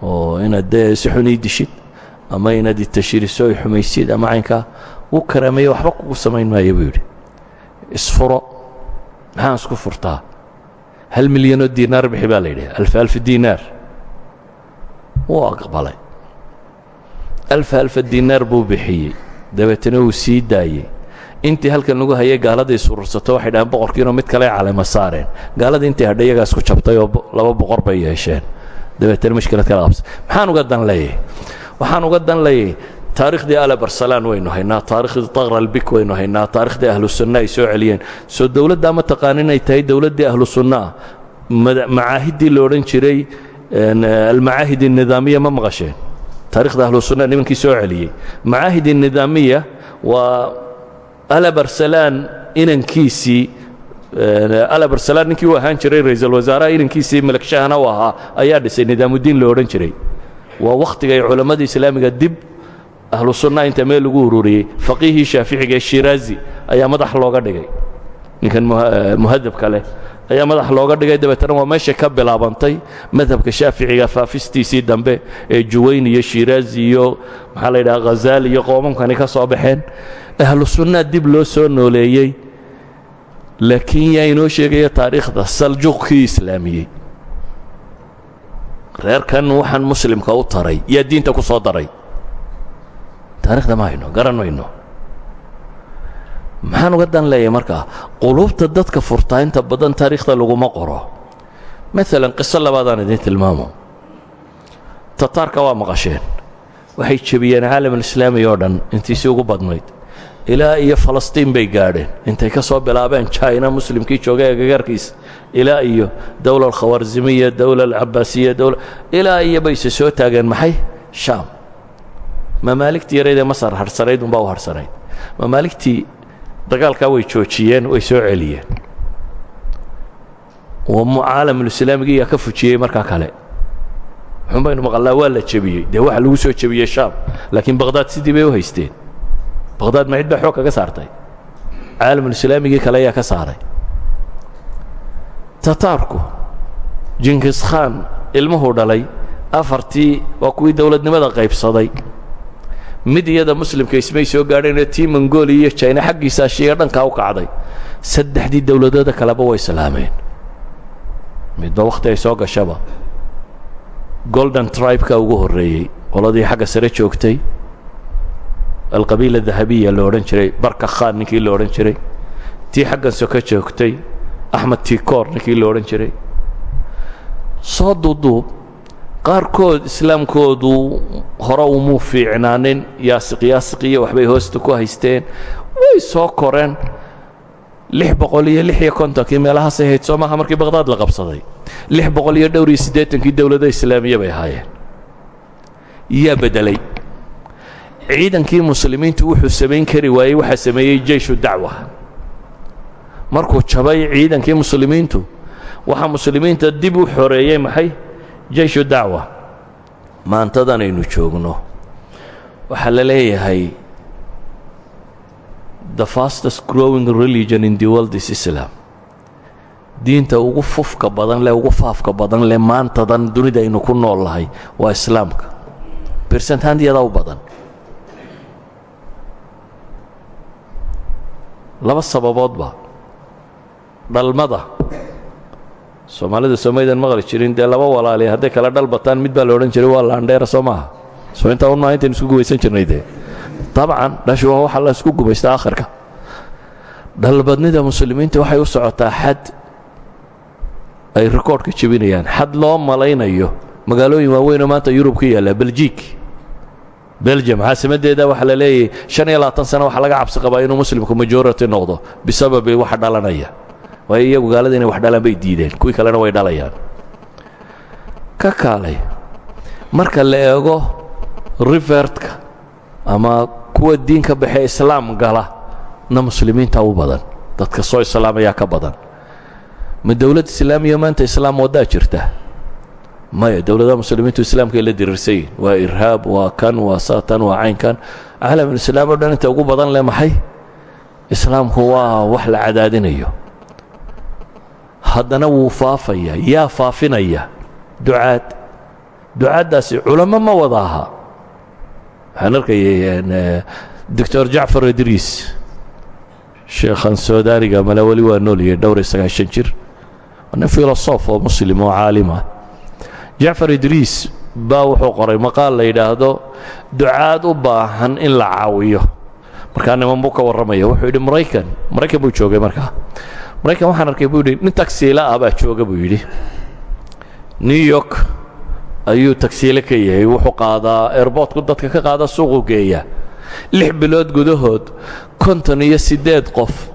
oo inaad si xun ii ama inaad itashiriso i xumaysid ama caynkaa wuu karaameeye waxba kugu samayn maayo buu yidhi. Isfuro maxaan isku furtaa? Hal milyanoo diinaar bixi baa la yidhi. Alfa alfa diinaar. Wuu aqbalay. Alfa alfa diinaar buu bixiyey. Dabeetana wuu sii daayey. Intii halkan lagu hayay gaaladii surursato waxay dhahaan boqorkiinoo mid kale calema saareen. Gaaladii intii hadha isku jabtay oo laba boqor bay yeesheen dabeetana mushkilad kala qabsay maxaan uga dan leeyahay waxaan uga dan leeyahay taarikhdii ale barsalaan waynu haynaa taarikhdii taqra albik waynu haynaa taarikhdii ahlu sunna ay soo celiyeen soo dowladdaa ma taqaan inay tahay dowladdii ahlu sunna ah macaahiddii la odhan jiray almacaahid الnidaamiya ma maqasheen taarikhda ahlu sunna nimankii soo celiyey macaahid الnidaamiya waa alabarsalaan inankiisii alabarsalaan ninkii u ahaan jiray ra'iisul wasaaraha inankiisii malagshahana u ahaa ayaa dhisay nidaamudiin lo odhan jiray. Waa wakhtiga ay culammada islaamiga dib ahlu sunna inta meel lagu ururiyey faqiihii shaaficiga ee shiraazi ayaa madax looga dhigay. Ninkan muhadabka leh ayaa madax looga dhigay dabeetana waa meeshay ka bilaabantay madhabka shaaficiga faafistiisii dambe ee juwayn iyo shiraazi iyo maxaa la yidhaha khazaali iyo qoomamkani ka soo baxeen. Ahlu sunnaa dib loo soo nooleeyey laakiin yaa inoo sheegaya taariikhda saljuqkii islaamiyey reerkan waxaan muslimka u taray yaa diinta ku soo daray taarikhda ma hayno garan mayno maxaan uga dan leeyahay markaa quluubta dadka furtaa inta badan taariikhda laguma qoro maalan qiso labaadaan idiin tilmaamo tataarka waa maqasheen waxay jebiyeen caalamulislaami oo dhan intiisii ugu badnayd ilaa iyo falastiin bay gaadheen. Intay ka soo bilaabeen jina muslimkii joogay agagaarkiisa ilaa iyo dowla alkhawarzimiya dowla alcabaasiya ilaa iyo bayse soo taageen maxay? Shaam. Mamaaligtii yarayd ee masar harhsanayd unbaa u harhsanayd mamaaligtii way joojiyeen way soo celiyeen. Caalamulislaamigii yaa ka fujiyey markaa kale. Xun baynu waa la jebiyey. Dee waxa lagu soo jebiyey shaam. Laakiin baqhdaad sidii bay u haysteen baqhdaad ma cid baa xoog kaga saartay? Caalamulislaamigii kale ayaa ka saaray. Tataarku jinkis khan ilmuhuu dhalay afartii waa kuwii dowladnimada qaybsaday. Mid iyada muslimka ismay soo gaadheenoo tii mongolia iyo jina xaggiisa ashiiga dhankaa u kacday. Saddexdii dowladooda kaleba way islaameen midba wakhti ay soo gashaba. Golden tribeka ugu horreeyey qoladii xagga sare joogtay alqabiila dahabiya lo odhan jiray barka khan ninkii lo odhan jiray tii xaggan soka joogtay axmed tikor ninkii lo odhan jiray. Soo duuduub qaarkood islaamkoodu hore umuu fiicnaanin yaasiq yaasiq iyo waxbay hoosta ku haysteen way soo koreen. Lix boqol iyo lix iyo kontonkii meelahaasay hayd soo markii baqhdaad la qabsaday. Lix boqol iyo dhowr iyo siddeetankii dowladda islaamiya bay ahaayeen. Yaa beddelay ciidankii muslimiintu wuxuu samayn kari waayey waxaa sameeyey jeyshu dacwa. Markuu jabay ciidankii muslimiintu waxaa muslimiinta dib u xoreeyey maxay? Jeyshu dacwa. Maantadan aynu joogno. Waxaa la leeyahay the fastest growing religion in the world is islam. Diinta ugu fufka badan leh ugu faafka badan leh maantadan dunida aynu ku nool waa islaamka. Bersenthandyadaa u badan laba sababoodba dhalmada. Soomaalida somaydan maqli jirin dee laba walaaliya hadday kala dhal bataan mid baa la odhan jiray waa laandheera soo maaha soo intaa un maaha intaynu isku gumaysan jirnay dee. Dabcan dhashu waa waxa la isku gumaysta akhirka dhalbadnida muslimiinta waxay u socotaa xad ay rikoodhka jebinayaan xad loo malaynayo. Magaalooyin waaweynoo maanta yurub ka yaalla beljiik belgium. Caasimaddeeda waxaa la leeyahay shan iyo labaatan laga cabsi qabaa inuu muslimku majority noqdo bisababi waxa dhalanaya. Waayo iyagu gaalada inay wax dhalaan bay diideen kuwii kalena way dhalayaan. Ka kaalay marka la eego rivertka ama kuwa diin ka baxee islaam gala na muslimiinta u badan. Dadka soo islaamayaa ka badan. Ma dowlad islaamiya maanta islaam waddaa jirta maya dowladaha muslimiintu islaamkay la diriirsayin waa irhaab waa kan waa saatan waa caynkan. Caalamulislaam o dhan inta ugu badan leh maxay? Islaamku waa wax la cadaadinayo. Haddana wuu faafaya yaa faafinaya. Ducaad. Ducaaddaasi culamo ma wada aha. Waxaan arkayay doctor jacfar idriis sheekhan sudaaniga male weli waa nooliyay dhowr iyo sagaashan jir. Waa filosof oo muslim oo caalim ah jacfar idriis baa wuxuu qoray maqaal la yidhaahdo ducaad u baahan in la caawiyo. Markaa niman buu ka warramaya wuxuu yidhi maraykan maraykan buu joogay markaa maraykan waxaan arkay buu yidhi nin tagsiila ah baa jooga buu yidhi. New york ayuu tagsiile ka yahay wuxuu qaadaa airboortku dadka ka qaada suuqu geeya. Lix bilood gudahood konton iyo siddeed qof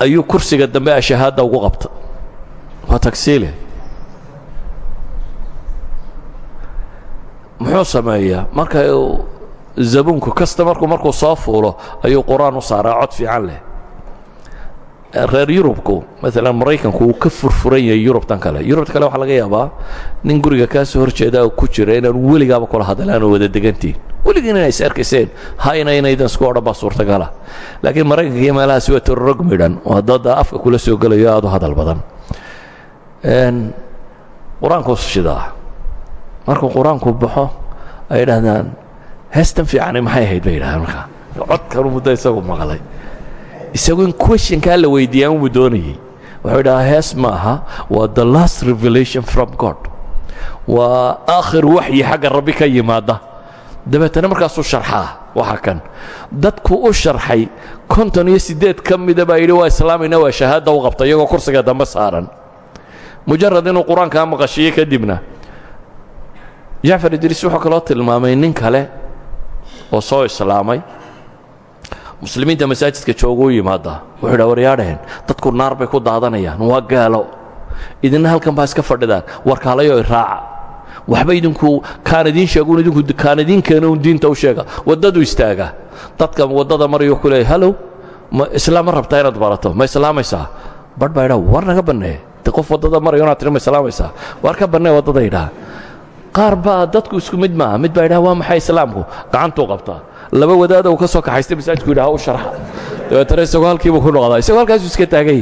ayuu kursiga dambe ashahaadda ugu qabta. Waa tagsiile muxuu sameeyaa? Marka zabuunku kastamarku markuu soo fuulo ayuu qur'aan u saaraa cod fiican leh. Reer yurubku maalan maraykanku wuu ka furfuran yahay yurubtan kale. Yurubta kale waxaa laga yaabaa nin guriga kaa soo horjeeda ku jira inaan weligaaba kula hadlaan oo wada degantiin. Weligiin inay is arkayseen hayna inaydan isku odhan baa suurtagala. Laakiin maraykanka iyo meelahaasi waa tororog midhan oo dadda afka kula soo gelayo aad u hadal badan. Qur'aanku shidaa markuu qur'aanku baxo ay yidhaahdaan heestan fiicani maxay ahayd? bay yidhahdaan markaa codkanu muddo isagu maqlay isagu in questionkaa la weydiiyaa unbuu doonayey wuxuu yidhahaa hees ma aha waa the last revelation from god. Waa aakhir waxyi xagga rabbi ka yimaada. Dabeetana markaasuu sharxaa waxa kan dadku u sharxay konton iyo siddeed ka mida baa yidhi waa islaamayna waa shahaadda u qabta iyagoo kursiga dambe saaran. Mujarad inuu qur'aankaa maqashiyo kadibna jacfar idriis wuxuu kaloo tilmaamay nin kale oo soo islaamay. Muslimiinta masaajidka joogu u yimaada wuxuu dha dadku naar bay ku daadanayaan waa gaalo. Idinna halkan baa iska fadhidaan warkaalayo raaca waxba idinku kaan idiin idinku kaan idiin keeno diinta u sheega. Waddadu istaaga. Dadka waddada marayuu ku leeyay hallow ma islaam rabtaa inaad barato? Ma islaamaysaa? Badh baa war naga bannee. De qof marayo inaad tiri ma islaamaysaa? War ka qaar dadku isku mid maaha. Mid baa idhaha waa maxay islaamku? Gacantuu qabtaa. Laba wadaada uu ka soo kaxaystay masaajidku yidhaha u sharxa dabeetana isagoo halkiibuu ku noqdaa. Isagoo halkaasuu iska taagay.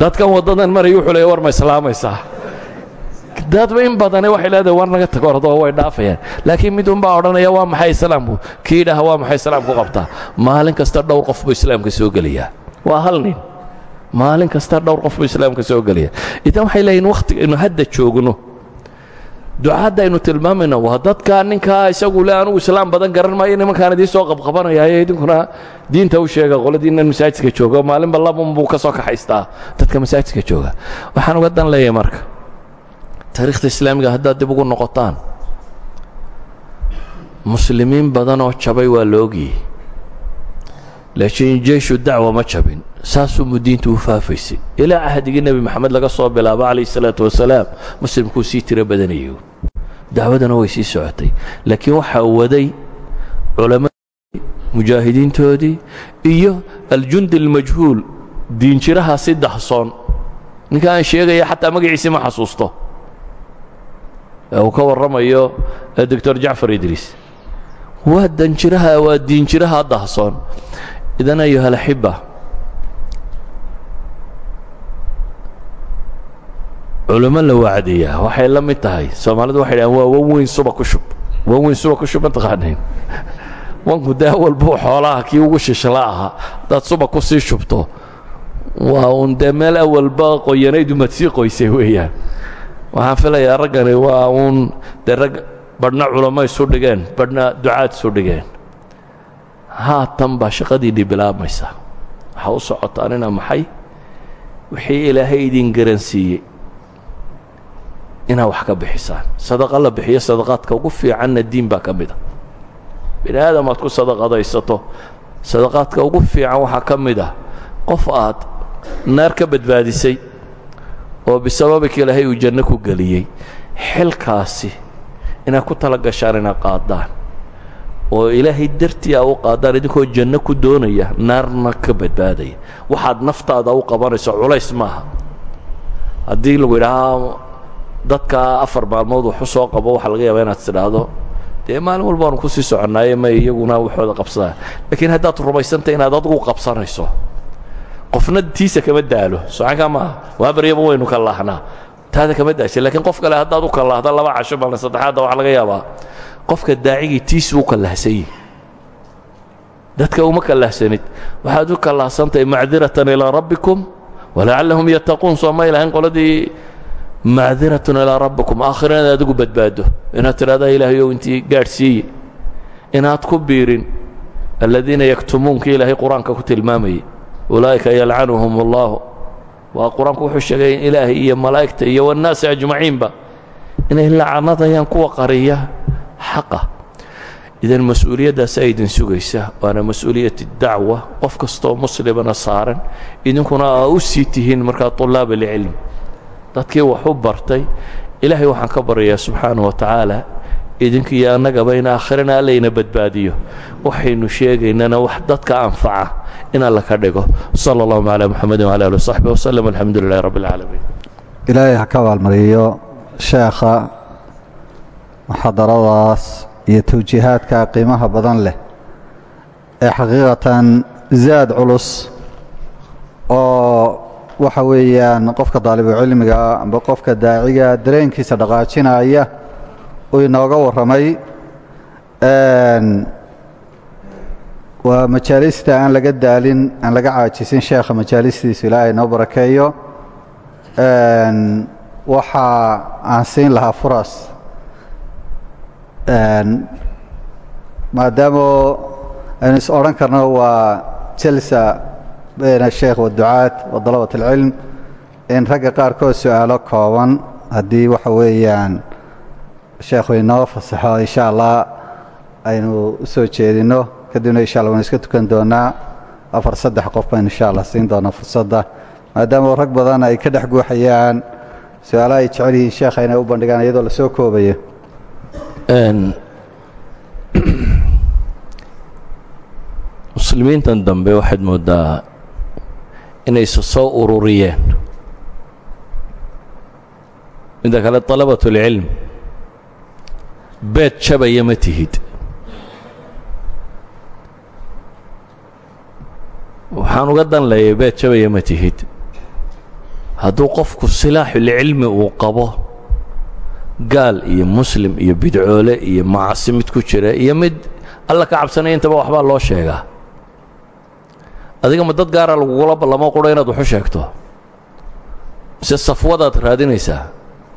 Dadkan waddadan maraya wuxuu leeya war ma islaamaysaa. Dadba in badane waxay leedahay war naga tago ordoo way dhaafayaan. Laakiin mid unbaa odhanaya waa maxay islaamku? Kii idhaha waa maxay islaamku? qabtaa. Maalin kasta dhowr qof buu islaamka soo gelaya waa hal nin. Maalin kasta dhowr qof buu islaamka soo gelaya idan waxay leeyihiin wakhtigaynu hadda joogno ducaadda aynu tilmaamayna waa dadkaa ninkaa isagu le anugu islaam badan garan maayo nimankaan idiin soo qabqabanayaayo idinkuna diinta u sheega qoladiinnan masaajidka jooga maalinba labun buu ka soo kaxaystaa dadka masaajidka jooga. Waxaan uga dan leeyahay marka taariikhda islaamiga haddaad dib ugu noqotaan muslimiin badan oo jabay waa la ogiyey laakiin jeyshu dacwa ma jabin saasuumu diintu u faafaysay ilaa cahdigii nebi laga soo bilaabo calayh isalaatu wasalaam muslimkuu sii tiro dacwadana way sii socotay. Laakiin waxaa waday culammadii mujaahidiintoodii iyo aljundi almajhuul diinjiraha si dahsoon ninka aan sheegaya xataa magaciisii ma xasuusto. Uu ka warramayo doctor jacfar idriis waa danjiraha waa diinjiraha dahsoon idan ayuha alaxiba culummo la wacdiyaa waxay la mid tahay. Soomaalidu waxay dhahaan waa wan suba ku shub. Wan suba ku shub ma taqaanayn wanku daa walbuu xoolaha kii ugu shishla ahaa haddaad suba ku sii shubto. Waa uun dee meel awalba qoyanaydu mad sii qoysay weeyaan. Waxaan filayaa raggani waa uun dee rag badhna isu dhigeen badhna ducaad isu dhigeen. Haatan baa shaqadiinnii bilaabmaysa waxaa u socotaanina maxay? Wixii ilaahay idin garansiiyey inaad wax ka bixisaan. Sadaqa la bixiyo sadaqaadka ugu fiicanna diin baa ka mid a. Bini aadam aad ku sadaqadaysato sadaqaadka ugu fiican waxaa ka qof aad naar ka badbaadisay oo bisababika ilaahay uu janno ku geliyey xilkaasi inaad ku tala gashaan qaadaan oo ilaahay dartii aa u qaadaan idinkoo janno ku doonaya naarna ka badbaadaya. Waxaad naftaada u qabanayso culays maaha. Haddii lagu yidhaahaa dadkaa afar maalmood waxu soo qabo waxaa laga yaabaa inaad tidhaahdo. Dee maalin walbaanu ku sii soconnaaye ma iyaguna waxooda qabsadaa laakiin haddaad rumaysantay inaad adigu qabsanayso qofna tiisa kama daalo. Socankaa maaha waa baryaba waynu ka laahnaa taada kama daashay lakiin qof kale haddaad u kalaahda laba casho maalin saddexaadda waxaa laga yaabaa. Qofka daacigii tiisu u kallahsanyi dadka uma kallahsanid waxaad u kallahsantahay macdiratan ilaa rabbikum walacallahum yattaquun soo ma ilahayn qoladii macdiratun ilaa rabbikum aakhira inaad adigu badbaaddo. Inaad tidhahdaa ilaahayow intii gaadhsiiye. Inaad ku biirin aladiina yaktumuunka ilaahay qur'aanka ku tilmaamayay ulaa'ika yalcanuhum allaahu. Waa qur'aanku wuxuu sheegay in iyo malaa'igta iyo wannaasi ajmaciinba inay lacanadayaan kuwa qariya xaqa. Idan mas'uuliyaddaasa idin waana mas'uuliyat qof kastoo muslimana saaran idinkuna aa u sii tihiin markaa طulaab alcilm dadkii wax bartay ilaahay waxaan ka baryayaa subxaanah wa tacaala idinku iyo annagaba in aakharana allayna badbaadiyo. Waxaynu sheegaynana wax dadka anfaca in alla ka dhigo. Sala allahuma calaa muxamedin wala ali wsaxbi waslem alxamdu lilahi rabbi اlcaalamiin ilaahay ha ka abaalmariyo sheekha muxadaradaas iyo tawjiihaadka qiimaha badan leh ee xaqiiqatan zaad culus oo waxa weeyaan qofka daalibucilmiga amba qofka daaciga dareenkiisa dhaqaajinaya uu inooga warramay waa majaalista aan laga daalin aan laga caajisin sheekha majaalistiisu ilaahay noo barakeeyo. Waxa aan siin lahaa furas maadaama aynu is odhan karno waa jalsa bayna asheekh waducaad wa dalabat alcilm in ragga qaarkood su'aalo kooban haddii waxa weeyaan sheekhu inoo fasaxo insha allah aynu u soo jeedinno kadibna insha allah waynu iska tukan doonaa afar saddex qof baynu insha allah siin doonaa fursadda maadaama rag badan ay ka dhex guuxayaan su'aalaha ay jecel yihiin sheekha inay u bandhigaan iyadoo la soo koobayo muslimiintan dambe waxaad inay isu soo ururiyeen. Midda kale dalabatulcilm beed jabaya ma tihid. Waxaan uga dan leeyay beed jabaya ma tihid. Hadduu qofku silaaxulcilmi uu qabo gaal iyo muslim iyo bidcoole iyo macasi mid ku jira iyo mid alla ka cabsanaya intaba loo sheegaa adiga ma dad gaara lagugula ballamo qura inaad waxu sheegto. Mise safwadaad raadinaysaa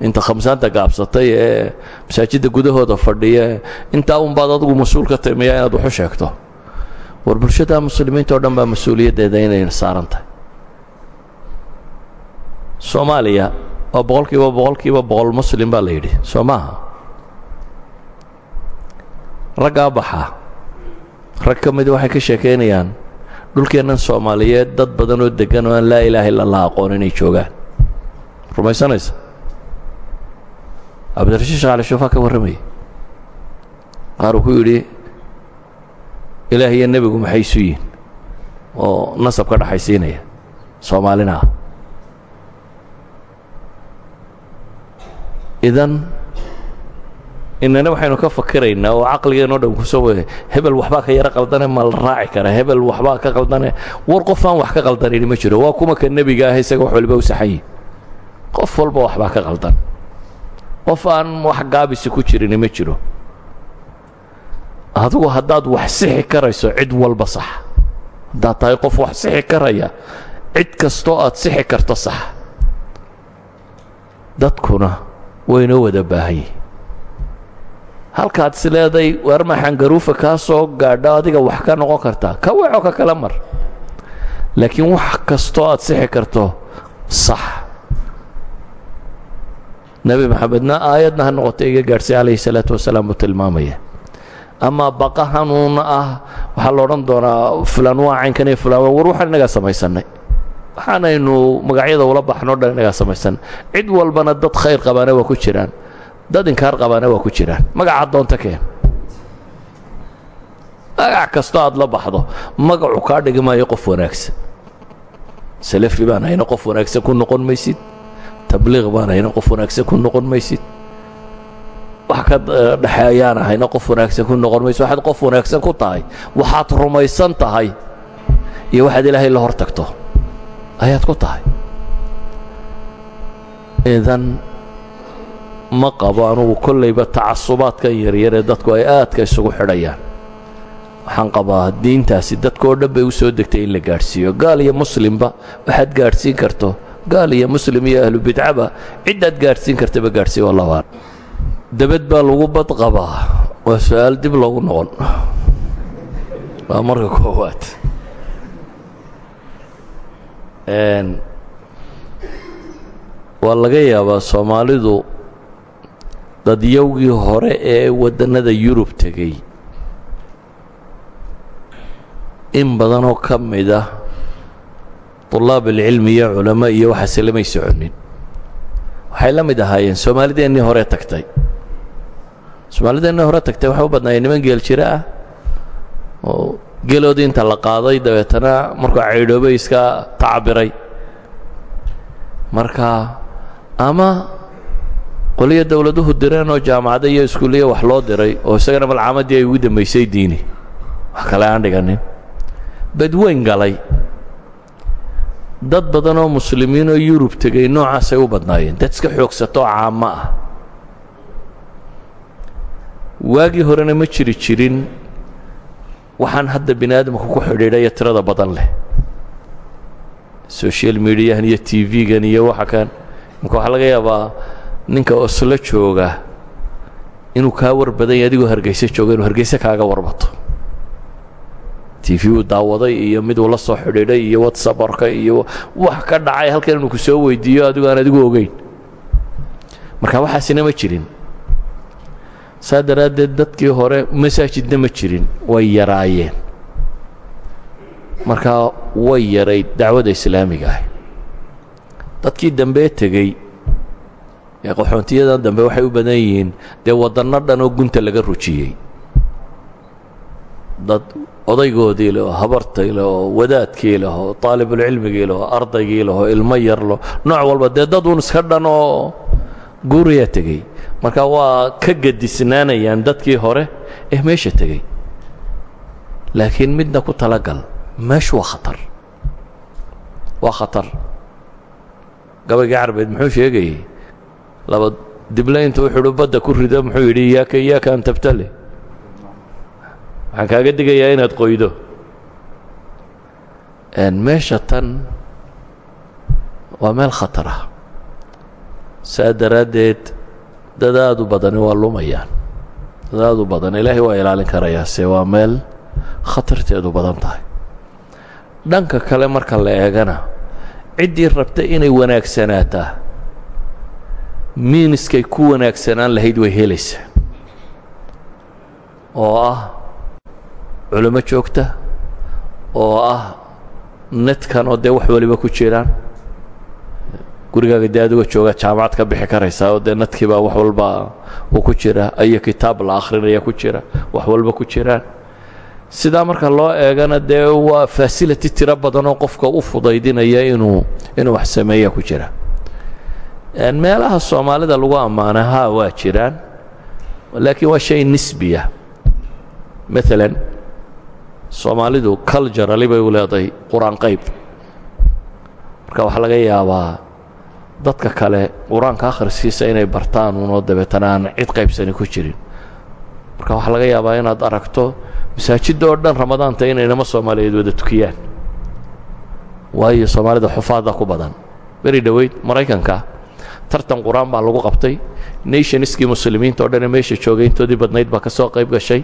inta khamsaanta gaabsatay ee masaajidda gudahooda fadhiya intaa unbaad adigu mas'uul ka timiyaa inaad waxu sheegto. War bulshada muslimiinta o dhan baa mas'uuliyaddeeda inay saaran tahay. Soomaaliya waa boqol kiiba boqol kiiba boqol muslim baa la yidhi soo maaha? Raggaa baxaa rag ka midi waxay ka sheekaynayaan dhulkeennan soomaaliyeed dad badan oo deggan oo aan laa ilaaha illa allah aqoon inay joogaan. Rumaysanaysa? Cabdirashiid sheekh cali shuufaa ka warramayay qaar ku yidhi ilaah iyo nebigu maxay isu yihiin oo nasab ka dhaxaysiinaya soomaalina ah. Idan inana waxaynu ka fakiraynaa oo caqligeenoo dhan ku soo wa hebel waxbaa ka yaro qaldane ma la raaci kara. Hebel waxbaa ka qaldane war qof aan wax ka qaldanayni ma jiro. Waa kuma ka nebiga ah isaga wax waliba u saxanyi qof walba waxbaa ka qaldan. Qof aan wax gaabisi ku jirini ma jiro. Adigu haddaad wax sixi karayso cid walba sax. Haddaad tahay qof wax sixi karaya cid kastoo aad sixi karto sax. Dadkuna waynoo wada baahanyihin halkaad is leeday warma xangaruufa kaa soo gaadho adiga wax ka noqon kartaa ka waco ka kala mar. Laakiin wax kastoo aad sixi karto sax. Nebi maxamedna aayadna ha noqotay iga gaadhsay calayhi salaatu wasalaam buu tilmaamaya. Ama baqa hanuuna ah waxaa la doonaa fulaan waa iyo fulaan war waxaan innagaa samaysannay waxaanaynu magacyada ula baxnoo dhan innagaa samaysanay cid walbana dad khayr qabaana waa ku jiraan dad inkaar qabaana waa ku jiraan magaca doonta keen magac kastoo aad la baxdo. Magacu kaa dhigi maayo qof wanaagsan. Salafi baan hayna qof wanaagsan ku noqon maysid. Tabliiq baan hayna qof wanaagsan ku noqon maysid. Wax ka dhexeeyaan ahayna qof wanaagsan ku noqon mayso waxaad qof wanaagsan ku tahay. Waxaad rumaysan tahay. Iyo waxaad ilaahay la hor tagto ayaad ku tahay. Idan ma qabo anugu kollayba tacasubaadkan yaryar ee dadku ay aadka isugu xidhayaan. Waxaan qabaa diintaasi dadkao dhan bay u soo degtay in la gaadhsiiyo. Gaal iyo muslimba waxaad gaadhsiin karto. Gaal iyo muslim iyo ahlu bidcaba ciddaad gaadhsiin kartaba gaadhsiiy waa labaan dabad baa lagu bad qabaa waa su'aal dib loogu noqon. Waa marka koowaad. Waa laga yaabaa soomaalidu dadyowgii hore ee waddannada yurub tegey. In badanoo ka mid ah طulaab alcilmi iyo culamo iyo waxaase lamay soconin. Waxay la mid ahaayeen soomaalideennii hore tagtay. Soomaalideennii hore tagtay waxay u badnaayeen niman geel ah oo geeloodii inta la qaaday dabeetana markuu caydhoobay iska tacabiray. Marka ama qoliyo dowladuhu direen oo jaamacada iyo iskuuliya wax loo diray oo isagana malcaamadii ay ugu dambaysay diini. Wax kale aan dhiganin. Badweyn galay. Dad badan oo muslimiin oo yurub tegey noocaasay u badnaayeen. Dad iska xoogsatoo caamo ah. Waagii horena ma jiri jirin. Waxaan hadda bini ku xidhiidhaya tirada badan leh. Social mediahan iyo t v-gan iyo waxa kan. Imka laga yaabaa ninka oslo jooga inuu kaa war badan yahy adigoo hargeyse jooga inuu hargeyse kaaga warbato. T v uu daawaday iyo mid uu la soo xidhiidhay iyo whatsaborka iyo wax ka dhacay halkan inuu ku soo weydiiyo adigo aan adigu ogeyn. Marka waxaasina ma jirin. Saa daraaddeed dadkii hore masaajidna ma jirin way yaraayeen. Markaa way yarayd dacwadda islaamiga ah dadkii dambee tegey qaxoontiyadan dambe waxay u badan yihiin dee waddanno dhan oo gunta laga rujiyey. Dad odaygoodii leh oo habartay leh oo wadaadkii leh oo taalibulcilmigii leh oo ardaygii leh oo ilmo yar leh nooc walba dee dad uun iska dhan oo guuriyaa tegey. Marka waa ka gadisnaanayaan dadkii hore ee meesha tegey. Laakiin midna ku talagal meeshu waa khatar. Waa khatar. Gabaygii carbeed muxuu sheegayey laba diblaynta u xidhu badda ku rido muxuu yidhi iyaaka iyaaka an tabtali waxaan kaaga digayaa inaad qoydo. Meesha tan waa meel khatar ah. Saa daraaddeed dad aad badani waa lumayaan. Dad aad badan ilaahay waa ilaalin karayaa se waa meel khatarteedu badan tahay. Dhanka kale marka la eegana ciddii rabta inay wanaagsanaataa miiniskay ku wanaagsanaan lahayd way helaysaa. Oo ah culimo joogta oo ah netkan oo dee wax waliba ku jiraan. Gurigaaga dee adigoo jooga jaamacad ka bixi karaysaa oo dee nadkii baa wax walba uu ku jira iyo kitaab la akhrinaya ku jira wax walba ku jiraan. Sidaa marka loo eegana dee waa fasility tiro badanoo qofka u fudaydinaya inuu inuu wax sameeya ku jira meelaha soomaalida lagu ammaana haa waa jiraan laakiin waa shay nisbiya. Maalan soomaalidu culturali bay u leedahay qur'aan qayb. Marka waxaa laga yaabaa dadka kale qur'aanka akhriskiisa inay bartaan unoo dabeetana aan cid qaybsani ku jirin. Marka waxaa laga yaabaa inaad aragto masaajidda oo dhan ramadaanta inay inama soomaaliyeed wada tukiyaan. Waayo soomaalida xufaada ku badan. Beri dhoweyd maraykanka tartan qur'aan baa lagu qabtay. Nationskii muslimiinta o dhan ee meesha joogay intoodii badnayd baa ka soo qayb gashay.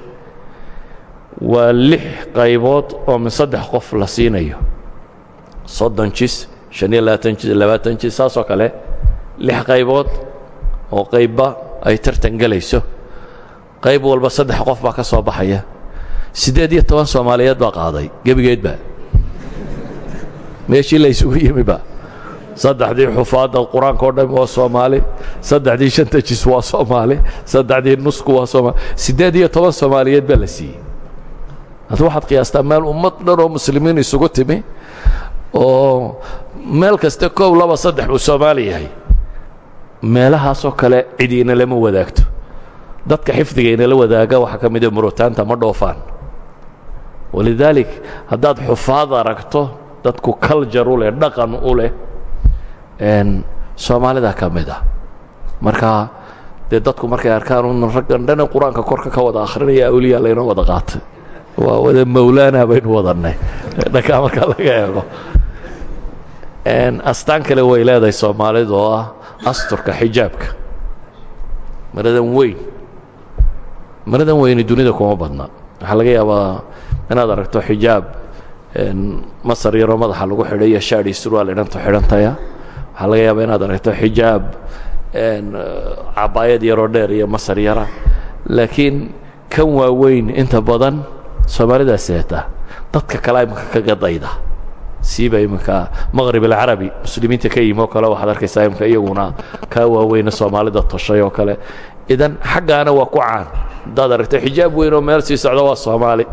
Waa lix qaybood oo min saddex qof la siinayo. Soddon jis shan iyo labaatan jis labaatan jis saasoo kale. Lix qaybood oo qaybba ay tartan gelayso qayb walba saddex qof baa ka soo baxaya. Siddeed iyo toban soomaaliyeed baa qaaday. Gebigeedba meeshii la ysugu yimiba saddexdii xufaadda qur'aanka o dhan waa soomaali saddexdii shanta jis waa soomaali saddexdii nusku waa soomaali siddeed iyo toban soomaaliyeed baa la siiyey. Hadda waxaad qiyaastaa meel ummad dhan oo muslimiin isugu timi oo meel kasta koow laba saddex buu soomaali yahay meelahaasoo kale cidiina lama wadaagto. Dadka xifdiga inala wadaaga waxaa ka mida murutaanta ma dhoofaan. Walidaalik haddaad xufaad aragto dadku culjar u leh dhaqan u leh soomaalida ka mid ah. Marka dee dadku markay arkaan raggan dhana qur'aanka korka ka wada akhrinaya awliya laynoo wada qaatay. Waa wada mawlaana baynu wadannay. Dhankaa markaa laga eego. Astaan kale way leedahay soomaalidu oo ah asturka xijaabka. Maradan weyn. Maradan weyni dunida kuma badna. Waxaa laga yaabaa inaad aragto xijaab masar yaroo madaxa lagu xidhay iyo shaadhi surwaal idhanto xidhantaya waxaa laga yaabaa inaad aragto xijaab cabaayad yaroo dheer iyo masar yara. Laakiin kan waaweyn inta badan soomaalidaa seeta dadka kale imanka kaga dayda. Siiba iminka maqrib alcarabi muslimiinta ka yimi oo kale waxaad arkaysaa iminka iyaguna kaa waaweyna soomaalida toshay oo kale. Idan xaggaana waa ku caan. Haddaad aragto xijaab weyn oo meel sii socda waa soomaali.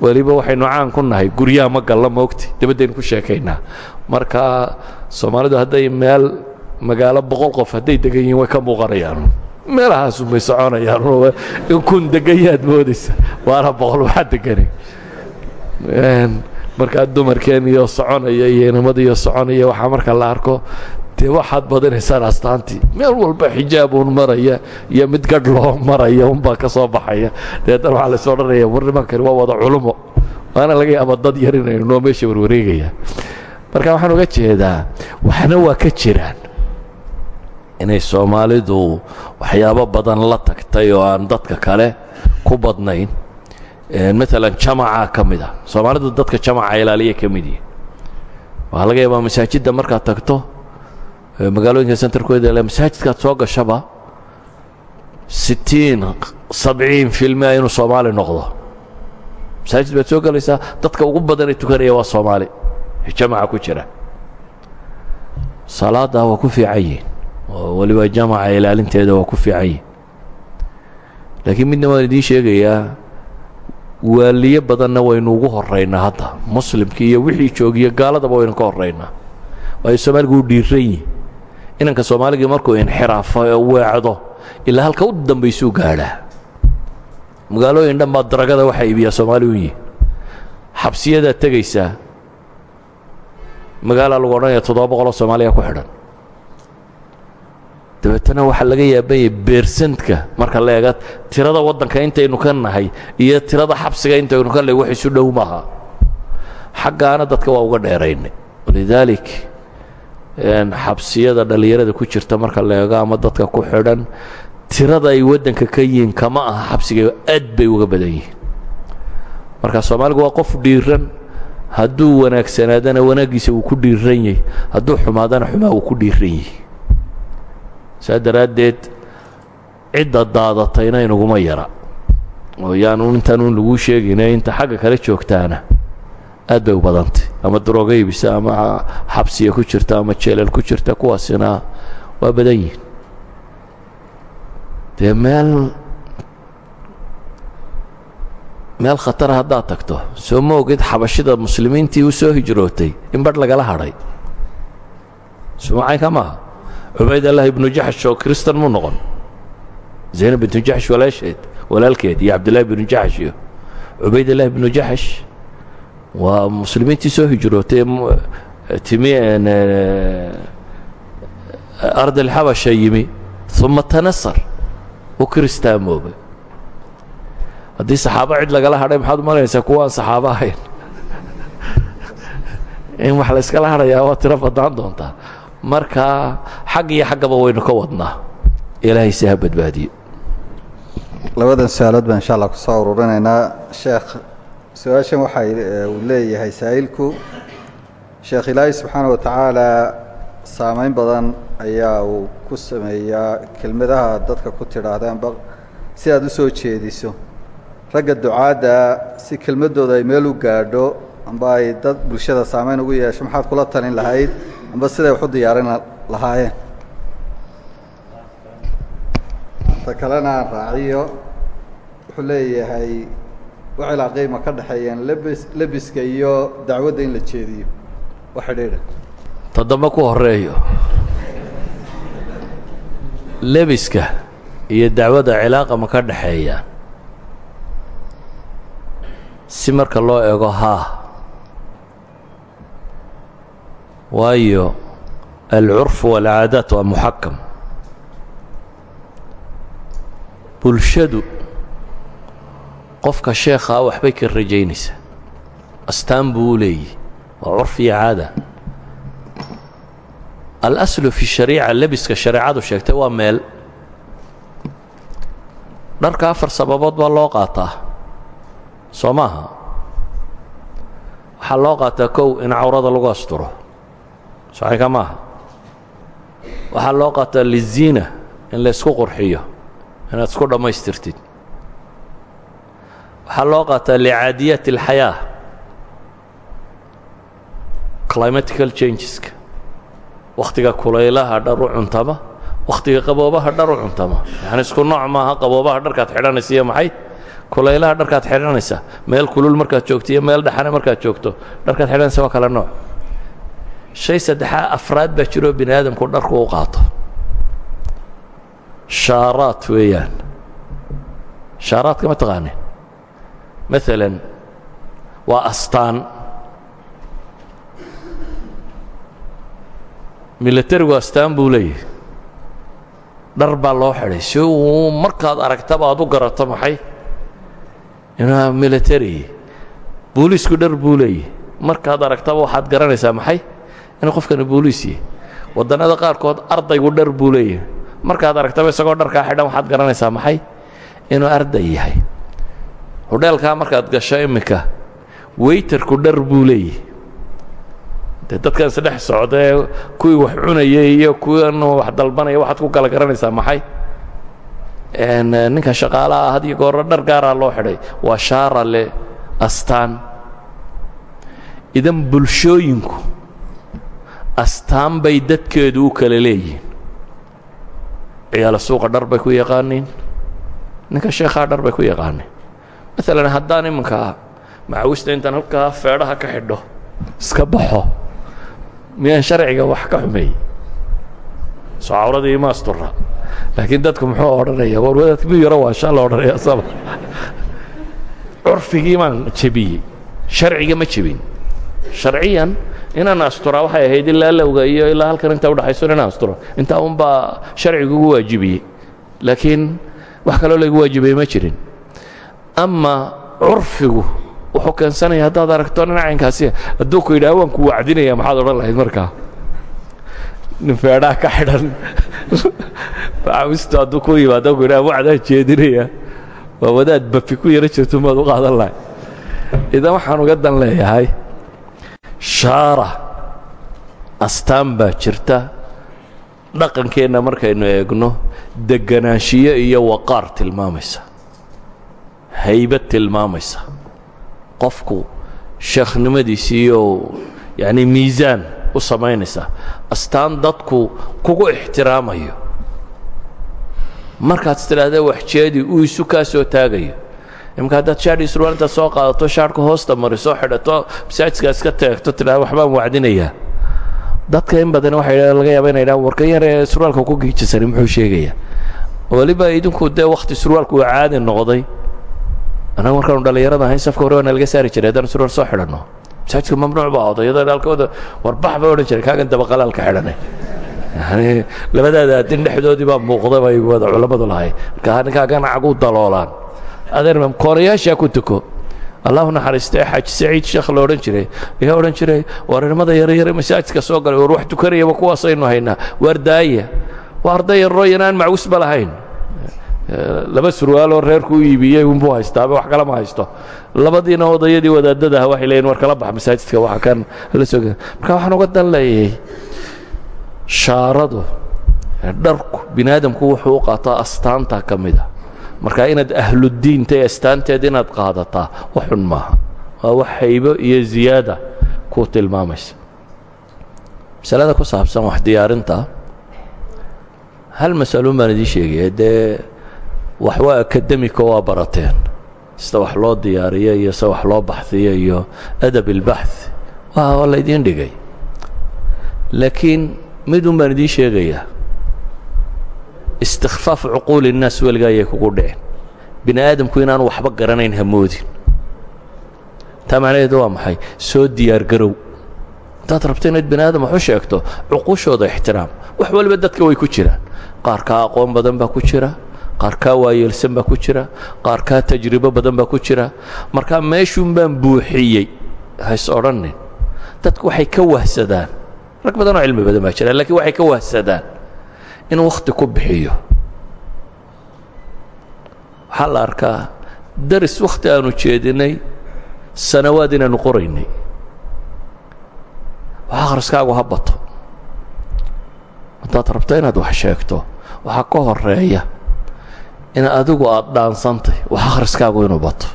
Weliba waxaynu caan ku nahay guryaha ma galla moogti dabaddaynu ku sheekaynaa. Marka soomaalidu hadday meel magaalo boqol qof hadday degan yihiin way ka muuqanayaan. Meelahaasu may soconayaan. In kun degan yaad moodaysa waana boqol waxaa degani markaa dumarkeen iyo soconaya iyo inamadiiyo soconaya waxaa marka la arko dee waxaad badinaysaan astaantii. Meel walba xijaabuun maraya iyo mid gadh loo maraya unbaa ka soo baxaya. Deetan waxaa lays odhanaya war nimankani waa wada culumo. Waana laga yaaba dad yar inaynu noo meesha warwareegaya marka waxaan uga jeedaa waxna waa ka jiraan. Inay soomaalidu waxyaabo badan la tagtay oo aan dadka kale ku badnayn. Maalan jamacaa ka mid a soomaalidu dadka jamaca ilaaliya ka mid yihiin waxaa laga yaabaa masaajidda markaad tagto magaalooyinka sentarkooda ile masaajidkaad soo gashaba sittiin sabciin filmia inuu soomaali noqdo. Masaajid baad soo gelaysaa dadka ugu badanee tukanaya waa soomaali jamaca ku jira. Salaaddaa waa ku fiican yihiin oo weliba jamaca ilaalinteeda waa ku fiican yihiin laakiin midna waan idiin sheegayaa waaliyo badanna waynu ugu horaynaa hadda. Muslimkii iyo wixii joogiyo gaaladaba waynu ka horaynaa waayo soomaaligu uu dhiiran yihi inanka soomaaligii markuu inxiraafo oo weecdo ilaa halka u dambaysuu gaadhaa. Magaalooyin dhan baa daragada waxaa iibiyaa soomaali u yihi xabsiyadaad tegaysaa magaalaa lagu odhanaya toddoba boqoloo soomaaliya ku xidhan. Dabeetana waxaa laga yaabanyay beersantka marka la eega tirada waddanka intaynu ka nahay iyo tirada xabsiga intaynu ka nahay wax isu dhow maaha xaggaana dadka waa uga dheeraynay. Walidaalik xabsiyada dhallinyarada ku jirta marka la eego ama dadka ku xidhan tirada ay waddanka ka yihiin kama aha xabsiga aad bay uga badan yihiin. Marka soomaaligu waa qof dhiiran hadduu wanaagsanaadana wanaaggiisa wuu ku dhiiran yahy hadduu xumaadana xumaa wuu ku dhiiran yahy saa daraaddeed cidda daadatayna inaguma yara. Oo yaanu intaanun laguu sheegayna inta xagga kale joogtaana aad bay u badantay. Ama darooga ibisa ama xabsiya ku jirta ama jeelal ku jirta kuwaasina waa badan yihiin dee meel meel khatara haddaad tagto. Soo ma ogid xabashida muslimiintii u soo hijrootay. In badh lagala hadhay. Sumacaynka maaha. Cubaydallah ibnu jaxsh oo kristan mu noqon. Zaynab ibnu jaxsh walaasheed walaalkeed iyo cabdillahi ibnu jaxsh iyo cubaydallah ibnu jaxsh waa muslimiintii soo hijrootay timi ard alxabasha yimi. Uma tanasar. U kiristaamoobay haddii saxaabo cid lagala hadhay maxaad umalanaysaa kuwa aan saxaabo ahayn? In wax la yskala hadhayaa waa tiro badnaan doontaa. Marka xag iyo xaggaba waynu ka wadnaa. Ilaahay si ha badbaadiyo. Labadan su'aalood baan insha allah ku soo ururinaynaa. Sheekh su'aashan waxa uu leeyahay saa'ilku. Sheekh ilaahay subxaana wa tacaala saameyn badan ayaa uu ku sameeyaa. Kelmadaha dadka ku tidhaahdaanba si aad u soo jeediso ragga ducaadda si kelmaddooda ay meel u gaadho amba ay dad bulshada saameyn ugu yeesho maxaad kula talin lahayd amba siday wax u diyaarin lahaayeen. Ta kalena aan raaciyo wuxuu leeyahay waxilaa qiima ka dhexeeyeen lebis lebiska iyo dacwadda in la jeediyo. Wa xidhiidha toddoma ku horeeyo lebiska iyo dacwada cilaaqa ma ka dhexeeyaan si marka loo eego haa waayo alcurf waalcaadaat waa muxakam. Bulshadu qofka sheekhaa waxbay ka rajaynaysaa astaan buu u leeyihi waa curf iyo caada. Alaslu fi shariica lebiska shareecadu sheegtay waa meel. Dharka afar sababood baa loo qaataa soo maaha waxaa loo qaataa kow in cawrada lagu asturo. Soxayka maaha. Waxaa loo qaataa liziina in laysku qurxiyo inaad isku dhammaystirtid. Waxaa loo qaataa licaadiyaat اlxayaa climatical changeska. Wakhtiga kulaylaha dhar u cuntama qaboobaha dhar u cuntama. Isku nooc maaha qaboobaha dharkaad xidhanaysa maxay kulaylaha dharkaad xidhanaysa meel kulul markaad joogto iyo meel dhaxane markaad joogto dharkaad xidhanaysa waa kala nooc. Shay saddexaa afraad baa jiroo bini aadamku dharku u qaato. Shaaraad weeyaan. Shaaraadka ma taqaaneen maalan waa astaan. Milatarigu astaan buu leeyahay. Dhar baa loo xidhay. Si uu markaad aragtaba aad u garato maxay inaa milatari booliisku dhar buu leeyahay markaad aragtaba waxaad garanaysaa maxay? Inuu qofkani booliis yahay. Waddannada qaarkood ardaygu dhar buu leeyahay markaad aragtaba isagoo dharkaa xidhan waxaad garanaysaa maxay? Inuu arday yahay. Hudheelkaa markaad gasho iminka weytarku dhar buu dadkan isdhex socdaee kuwii wax cunayay iyo kuwan wax dalbanaya waxaad ku kala garanaysaa maxay ninka shaqaalaha had iyo goorro dhar gaaraa loo xidhay waa shaara le astaan. Idan bulshooyinku astaan bay dadkeedu u kala leeyihiin. Ciyaalo suuqa dhar bay ku yaqaaniin. Ninka sheekhaa dhar bay ku yaqaaniin. Maalan haddaan iminka macawista intaan halkaa feedhaha ka xidho iska baxo. Miyaan sharciga wax ka xumeeyey soo cawradii ima astura laakiin dadku muxuu odhanaya war wadaadka mi yaro waashaa la odhanaya saba curfigii baan jebiyey sharciga ma jebin. Sharciyan inaan asturaa waxay ahayd ilaa lowga iyo ilaa halkan intaa udhaxayso inaan asturo intaa unbaa sharciga ugu waajibiyey laakiin wax kaloo laygu waajibiyey ma jirin. Ama curfigu wuxuu keensanaya haddaad aragto nin caynkaasi hadduu ku yidhaha waan ku wacdinaya maxaad odhan lahayd markaa nin feedhaa ka xidhan. Macawistu hadduu ku yimaado ku yidhaha wacdaan jeedinaya. Waa wadaad bafi ku yaro jirto maad u qaadan lahay idan waxaan uga dan leeyahay shaara astaan baa jirta. Dhaqankeenna markaynu eegno deganaanshiyo iyo waqaar tilmaamaysa. Haybad tilmaamaysa. Qofku sheekhnimadiisiiyo yacni miisaan u samaynaysa astaan dadku kugu ixtiraamayo. Markaad is tidhaahda waxjeedi uu isu kaa soo taagayo. Imika haddaad shaadhii surwaal intaad soo qaadato shaadhka hoosta marisoo xidhato masaajidkaa iska teegto tidhahda waxbaan wacdinayaa dadka in badan waxay laga yaaba inay dhahan warkan yaree surwaalka ku giijisani muxuu sheegayaa weliba idinku dee wakhti surwaalku uu caadi noqday. Annaga markaanu dhallinyarada ahayn safka hore waana laga saari jiray haddaan surwaal soo xidhanno masaajidka mamnuuc baa odayada dhaalkooda warbax bay odhan jiray kaagan dabaqalaalka xidhanay. Yani labadaada adin dhexdoodii baa muuqda bay wada culammadu lahay marka ninkaagan cagu daloolaan. Adeer koonayaashaa ku tuko. Allahu naxariistee xaaji saciid sheekh la odhan jiray. Ayaa odhan jiray war irmada yaryare masaajidka soo galay war wax tukanayaba kuwaasaynu haynaa. Waar daaya. Waa arday yaroo yanaan macwisba lahayn. Laba surwaaloo reerku u iibiyey unbuu haystaaba wax kale ma haysto labadiina odayadii wadaadadaha waxay leeyiin war kala bax masaajidka waxa kan la soo marka waxaan uga dan leeyahay shaaradu dharku bini wuxuu qaataa astaanta ka mida marka inaad ahluddiinta ee astaanteed inaad qaadataa wax xun maaha. Waa wax haybo iyo ziyaada ku tilmaamaysa. Masalada ku saabsan wax diyaarinta hal mas'aluun baan idiin sheegaya dee wax waa waa barateen sida wax loo diyaariyo iyo sida wax loo baxhiyo iyo adab ilbaxth waa laydiin dhigay. Laakiin midun baan idiin sheegayaa istikfaaf cuquuli الnaas weligaa ayay kugu dhicin bini aadamku inaanu waxba garanayn hamoodin taa macnaheedu waa maxay? Soo diyaar garow. Haddaad rabto inayd bini aadam wax u sheegto cuquushooda ixtiraam. Wax waliba dadka way ku jiraan. Qaar kaa aqoon badan baa ku jira qaar kaa waayeelsan baa ku jira qaar kaa tajribo badan baa ku jira. Markaa meeshuun baan buuxiyey hays odhanin dadku waxay ka wahsadaan rag badan oo cilmi badan baa jira lakiin waxay ka wahsadaan inuu wakhti ku bixiyo. Waxaa la arkaa daris wakhti aanu jeedinay sanawaad inaanu qoraynay. Wax akhriskaagu ha bato. Haddaad rabto inaad wax sheegto waxaa ka horreeya in adigu aada dhaansantay wax akhriskaagu inuu bato.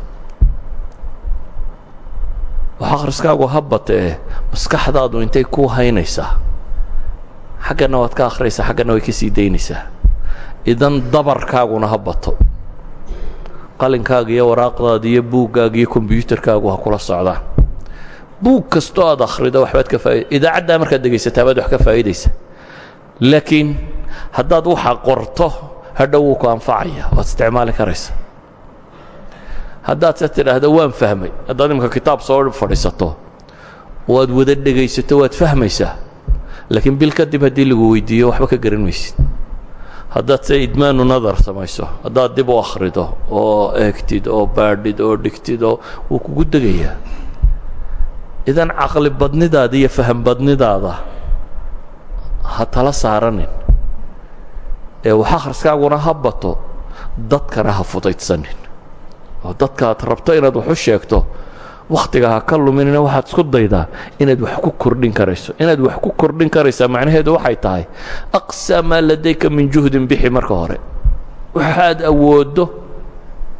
Wax akhriskaagu ha batee maskaxdaadu intay kuu haynaysaa. Xaggana waad ka akhriyaysaa xaggana way ka sii daynaysaa. Idan dabarkaaguna ha bato. Qalinkaaga iyo waraaqdaada iyo buuggaaga iyo kombyuutarkaagu ha kula socdaan. Buug kastoo aad akhrido waxbaad ka faaid idaacaddaa markaad dhegaysataa baad wax ka faa'idaysa laakiin haddaad waxa qorto hadhow wuu ku anfacaya. Waad isticmaali karaysa. Haddaad se tidhaahdo waan fahmay. Haddaad imika kitaab soo fadhiisato waad wada dhegaysato waad fahmaysaa laakiin bil kadib haddii lagu weydiiyo waxba ka garan maysid. Haddaad se idmaanu nadar samayso haddaad dib u akhrido oo eegtid oo baadhid oo dhigtid oo wuu kugu degayaa. Idan caqli badnidaada iyo faham badnidaada ha tala saaranin ee wax akhriskaaguna ha bato dadkana ha fudaydsanin. Oo dadka aad rabto inaad wax u sheegto wakhtiga ha ka luminina waxaad isku daydaa inaad wax ku kordhin karayso. Inaad wax ku kordhin karaysaa macnaheedu waxay tahay aqsaa maa ladayka min juhdin bixi marka hore. Waxaad awooddo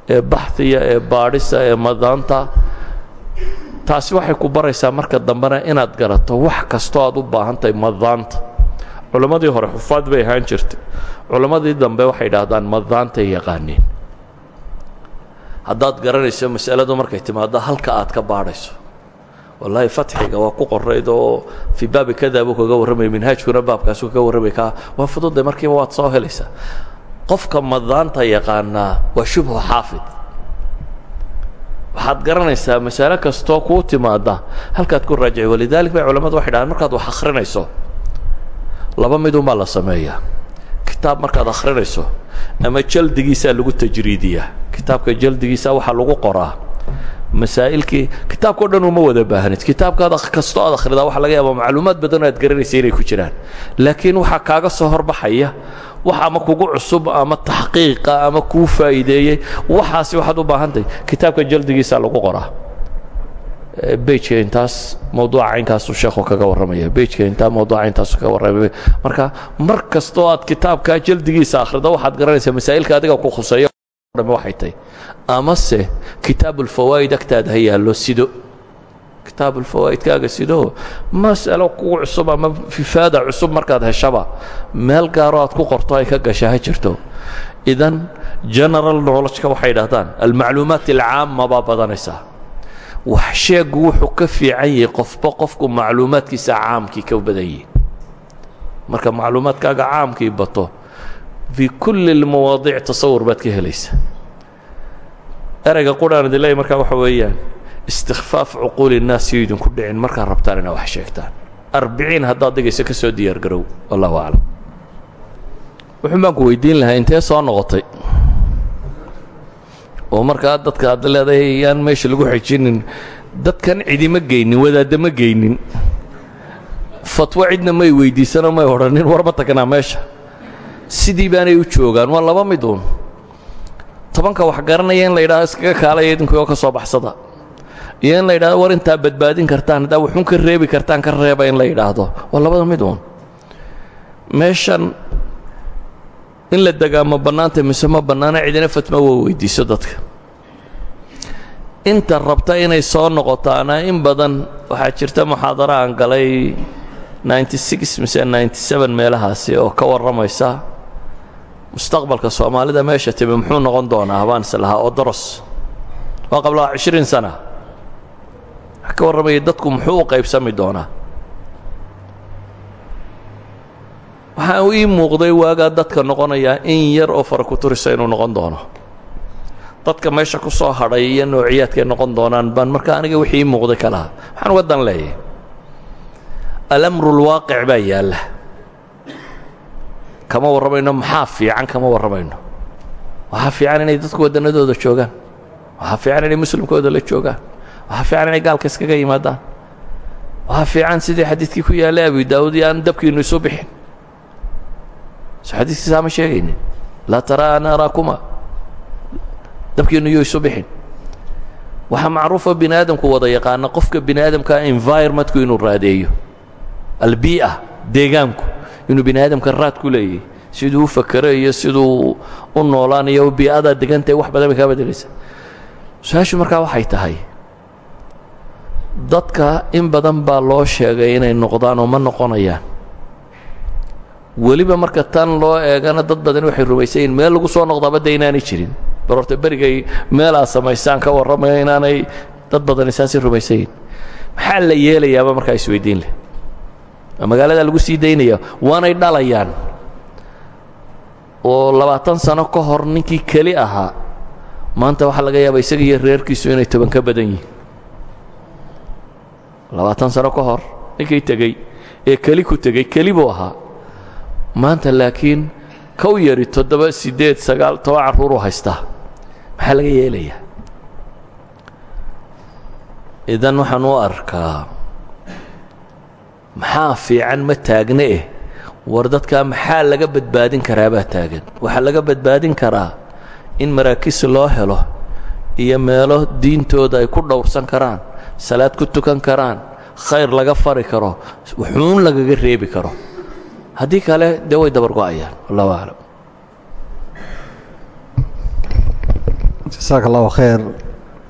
ee baxhiya ee baadhisa ee madaanta taasi waxay ku baraysaa marka dambena inaad garato wax kastoo aad u baahan tahay madaanta culammadii hore xufaad bay ahaan jirtay. Culammadii dambe waxay idhaahdaan madaantay yaqaaniin. Haddaad garanayso masaladu markay timaaddo halka aad ka baadhayso. Wallaahi fatxiga waa ku qorayd oo fii baabi kada buu kaga warramaya minhaajkuna baabkaasu kaga warramay. Ka waa fududay markiiba waad soo helaysaa qofka madaanta yaqaanaa waa shubhu xaafid. Waxaad garanaysaa masale kastoo kuu timaadda halkaad ku raajici walidaalik bay culamadu waxay dhahaan markaad wax akhrinayso laba midunbaa la sameeyaa kitaab markaad akhrinayso ama jaldigiisaa lagu tajriidiyaa. Kitaabka jaldigiisa waxaa lagu qoraa. Masaa'ilkii kitaabka o dhan uma wada baahnid kitaabkaad kastoo aad akhridaa waxa laga yaaba macluumaad badanoo aad garanaysa inay ku jiraan. Laakiin waxaa kaaga soo horbaxaya wax ama kugu cusub ama taxqiiqa ama kuu faa'iideeyey waxaasi waxaad u baahantahay kitaabka jaldigiisaa lagu qoraa bejka intaas mawduuca caynkaasu sheekhu kaga warramaya. Bejka intaa mawduuca intaasu kaga warramaya. Marka mar aad kitaabkaa jaldigiisa akhrido waxaad garanaysaa masaa'ilka adiga ku khuseeyo. Dhame waxay tahay. Amase kitaabulfawaa'id agtaada ha yaallo sido. Kitaabulfawaa'idkaaga sido. Mas'alo kugu cusub ama fifaada cusub markaad heshaba meel gaaroo aad ku qorto ay ka gasha ha jirto. Idan general knowledgeka waxay idhahdaan almacluumaat alcaama baa badanaysaa wax sheegu wuxuu ka fiican yahay qofba qofku macluumaadkiisa caamkii ka badan yihi marka macluumaadkaaga caamkii bato fii kulli اlmawaadiic tasawur baad ka helaysa ereyga quraan idin leeyahy markaa waxa weeyaan istikfaaf cuquuli الnaas yo idinku dhicin markaad rabtaan inaad wax sheegtaan arbiciin haddaad dhigayso ka soo diyaar garow wallahu aclam wuxuun baan ku weydiin lahaa intee soo noqotay Oo markaa dadka aad leedahay yaan meesha lagu xejinin dadkan cidima geynin wadaadda ma geynin. Fatwo cidna may weydiisanoo may odhanin war ma tagnaa meesha. Sidii baanay u joogaan waa laba mid uun. Tobanka wax garanaya in la yidhahdo iskaga kaalaya idinkuoo ka soo baxsada. Iyo in la yidhahdo war intaa badbaadin kartaan haddaa waxun ka reebi kartaan ka reeba in la yidhaahdo. Waa labada mid uun. Meeshan in la degaa ma mise ma bannaana cidina fatma waa weydiiso dadka. Inta rabta inay soo noqotaana in badan waxaa jirta muxaadaro aan galay mise meelahaasi oo ka warramaysa mustaqbalka soomaalida meesha timi muxuu noqon doonaa baan is lahaa oo daros. Waa qablaa cishriin sana. Ka warramaya dadku muxuu qaybsami doonaa waxaa ii muuqday waagaa dadka noqonayaa in yar oo fara ku turisa inuu noqon doono. Dadka meesha ku soo hadhay iyo noociyaadkay noqon doonaan baan marka aniga wixii ii muuqday ka lahaa. Waxaan uga dan leeyahay alamru lwaaqic baa yaalla. Kama warramayno maxaa fiican kama warramayno waxaa fiican inay dadku wadannadooda joogaan. Waxaa fiican inay muslimkooda la joogaan. Waxaa fiican inay gaalka iskaga yimaadaan. Waxaa fiican sidii xadiidkii ku yaallay abi daawud iyo aan dabkiinnu isu bixin so xadiiskiisaa ma sheegaynin. Laa taraa naaraakuma dabkiinnu yuu isu bixin. Waxaa macruufa bini aadamku wada yaqaana qofka bini aadamkaa environmentku inuu raadeeyo. Albii'a deegaanku inuu bini aadamka raad ku leeyahy siduu u fakero iyo siduu u noolaanayo bii'adaa degantahay wax badan bay kaa bedelaysa su'aashu markaa waxay tahay dadka in badan baa loo sheegay inay noqdaan oo ma noqonayaan weliba marka tan loo eegana dad badani waxay rumaysan yihiin meel lagu soo noqdaaba de jirin. Bar horta berigay meelaa samaystaan ka warramaya inaanay dad badani saasi rumaysan yihiin maxaa la yeelayaaba markaa isweydiin leh? Magaaladaa lagu sii daynaya waanay dhalayaan. Oo labaatan sano ka hor ninkii keli ahaa maanta waxaa laga yaaba isaga iyo reerkiisu inay toban ka badan yihiin labaatan sano ka hor ninkii tegey ee keli ku tegey keli buu ahaa maanta laakiin ka yari toddoba siddeed sagaal toban carruuruu haystaa maxaa laga yeelayaa? Idan waxaan u arkaa maxaa fiican ma taagne? Eh war dadkaa maxaa laga badbaadin karaa baa taagan. Waxaa laga badbaadin karaa in maraakiis loo helo iyo meelo diintooda ay ku dhowrsan karaan salaad ku tukan karaan khayr laga fari karo wuxuun lagaga reebi karo haddii kale dee way dabar go'ayaan wallahu aclam jasaaka allahu khayr.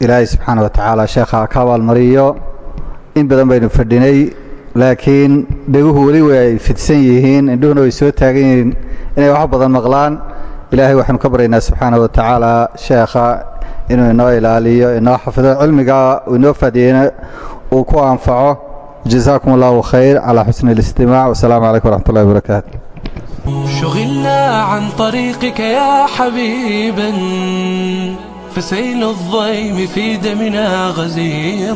Ilaahay subxaana wa tacaala sheekha ka abaalmariyo in badan baynu fadhinay laakiin dheguhu weli way ay fidsan yihiin indhuhuna way soo taagan yihiin inay wax badan maqlaan. Ilaahay waxaanu ka baryaynaa subxaana wa tacaala sheekha inuu inoo ilaaliyo inoo xafido cilmiga inoo faadiyeyna uu ku anfaco جزاكم الله خير على حسن الاستماع والسلام عليكم ورحمة الله وبركاته شغلنا عن طريقك يا حبيبا فسيل الضيم في دمنا غزير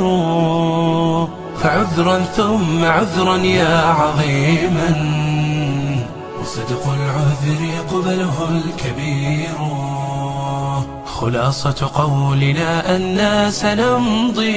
فعذرا ثم عذرا يا عظيما وصدق العذر يقبله الكبير خلاصة قولنا أننا سنمضي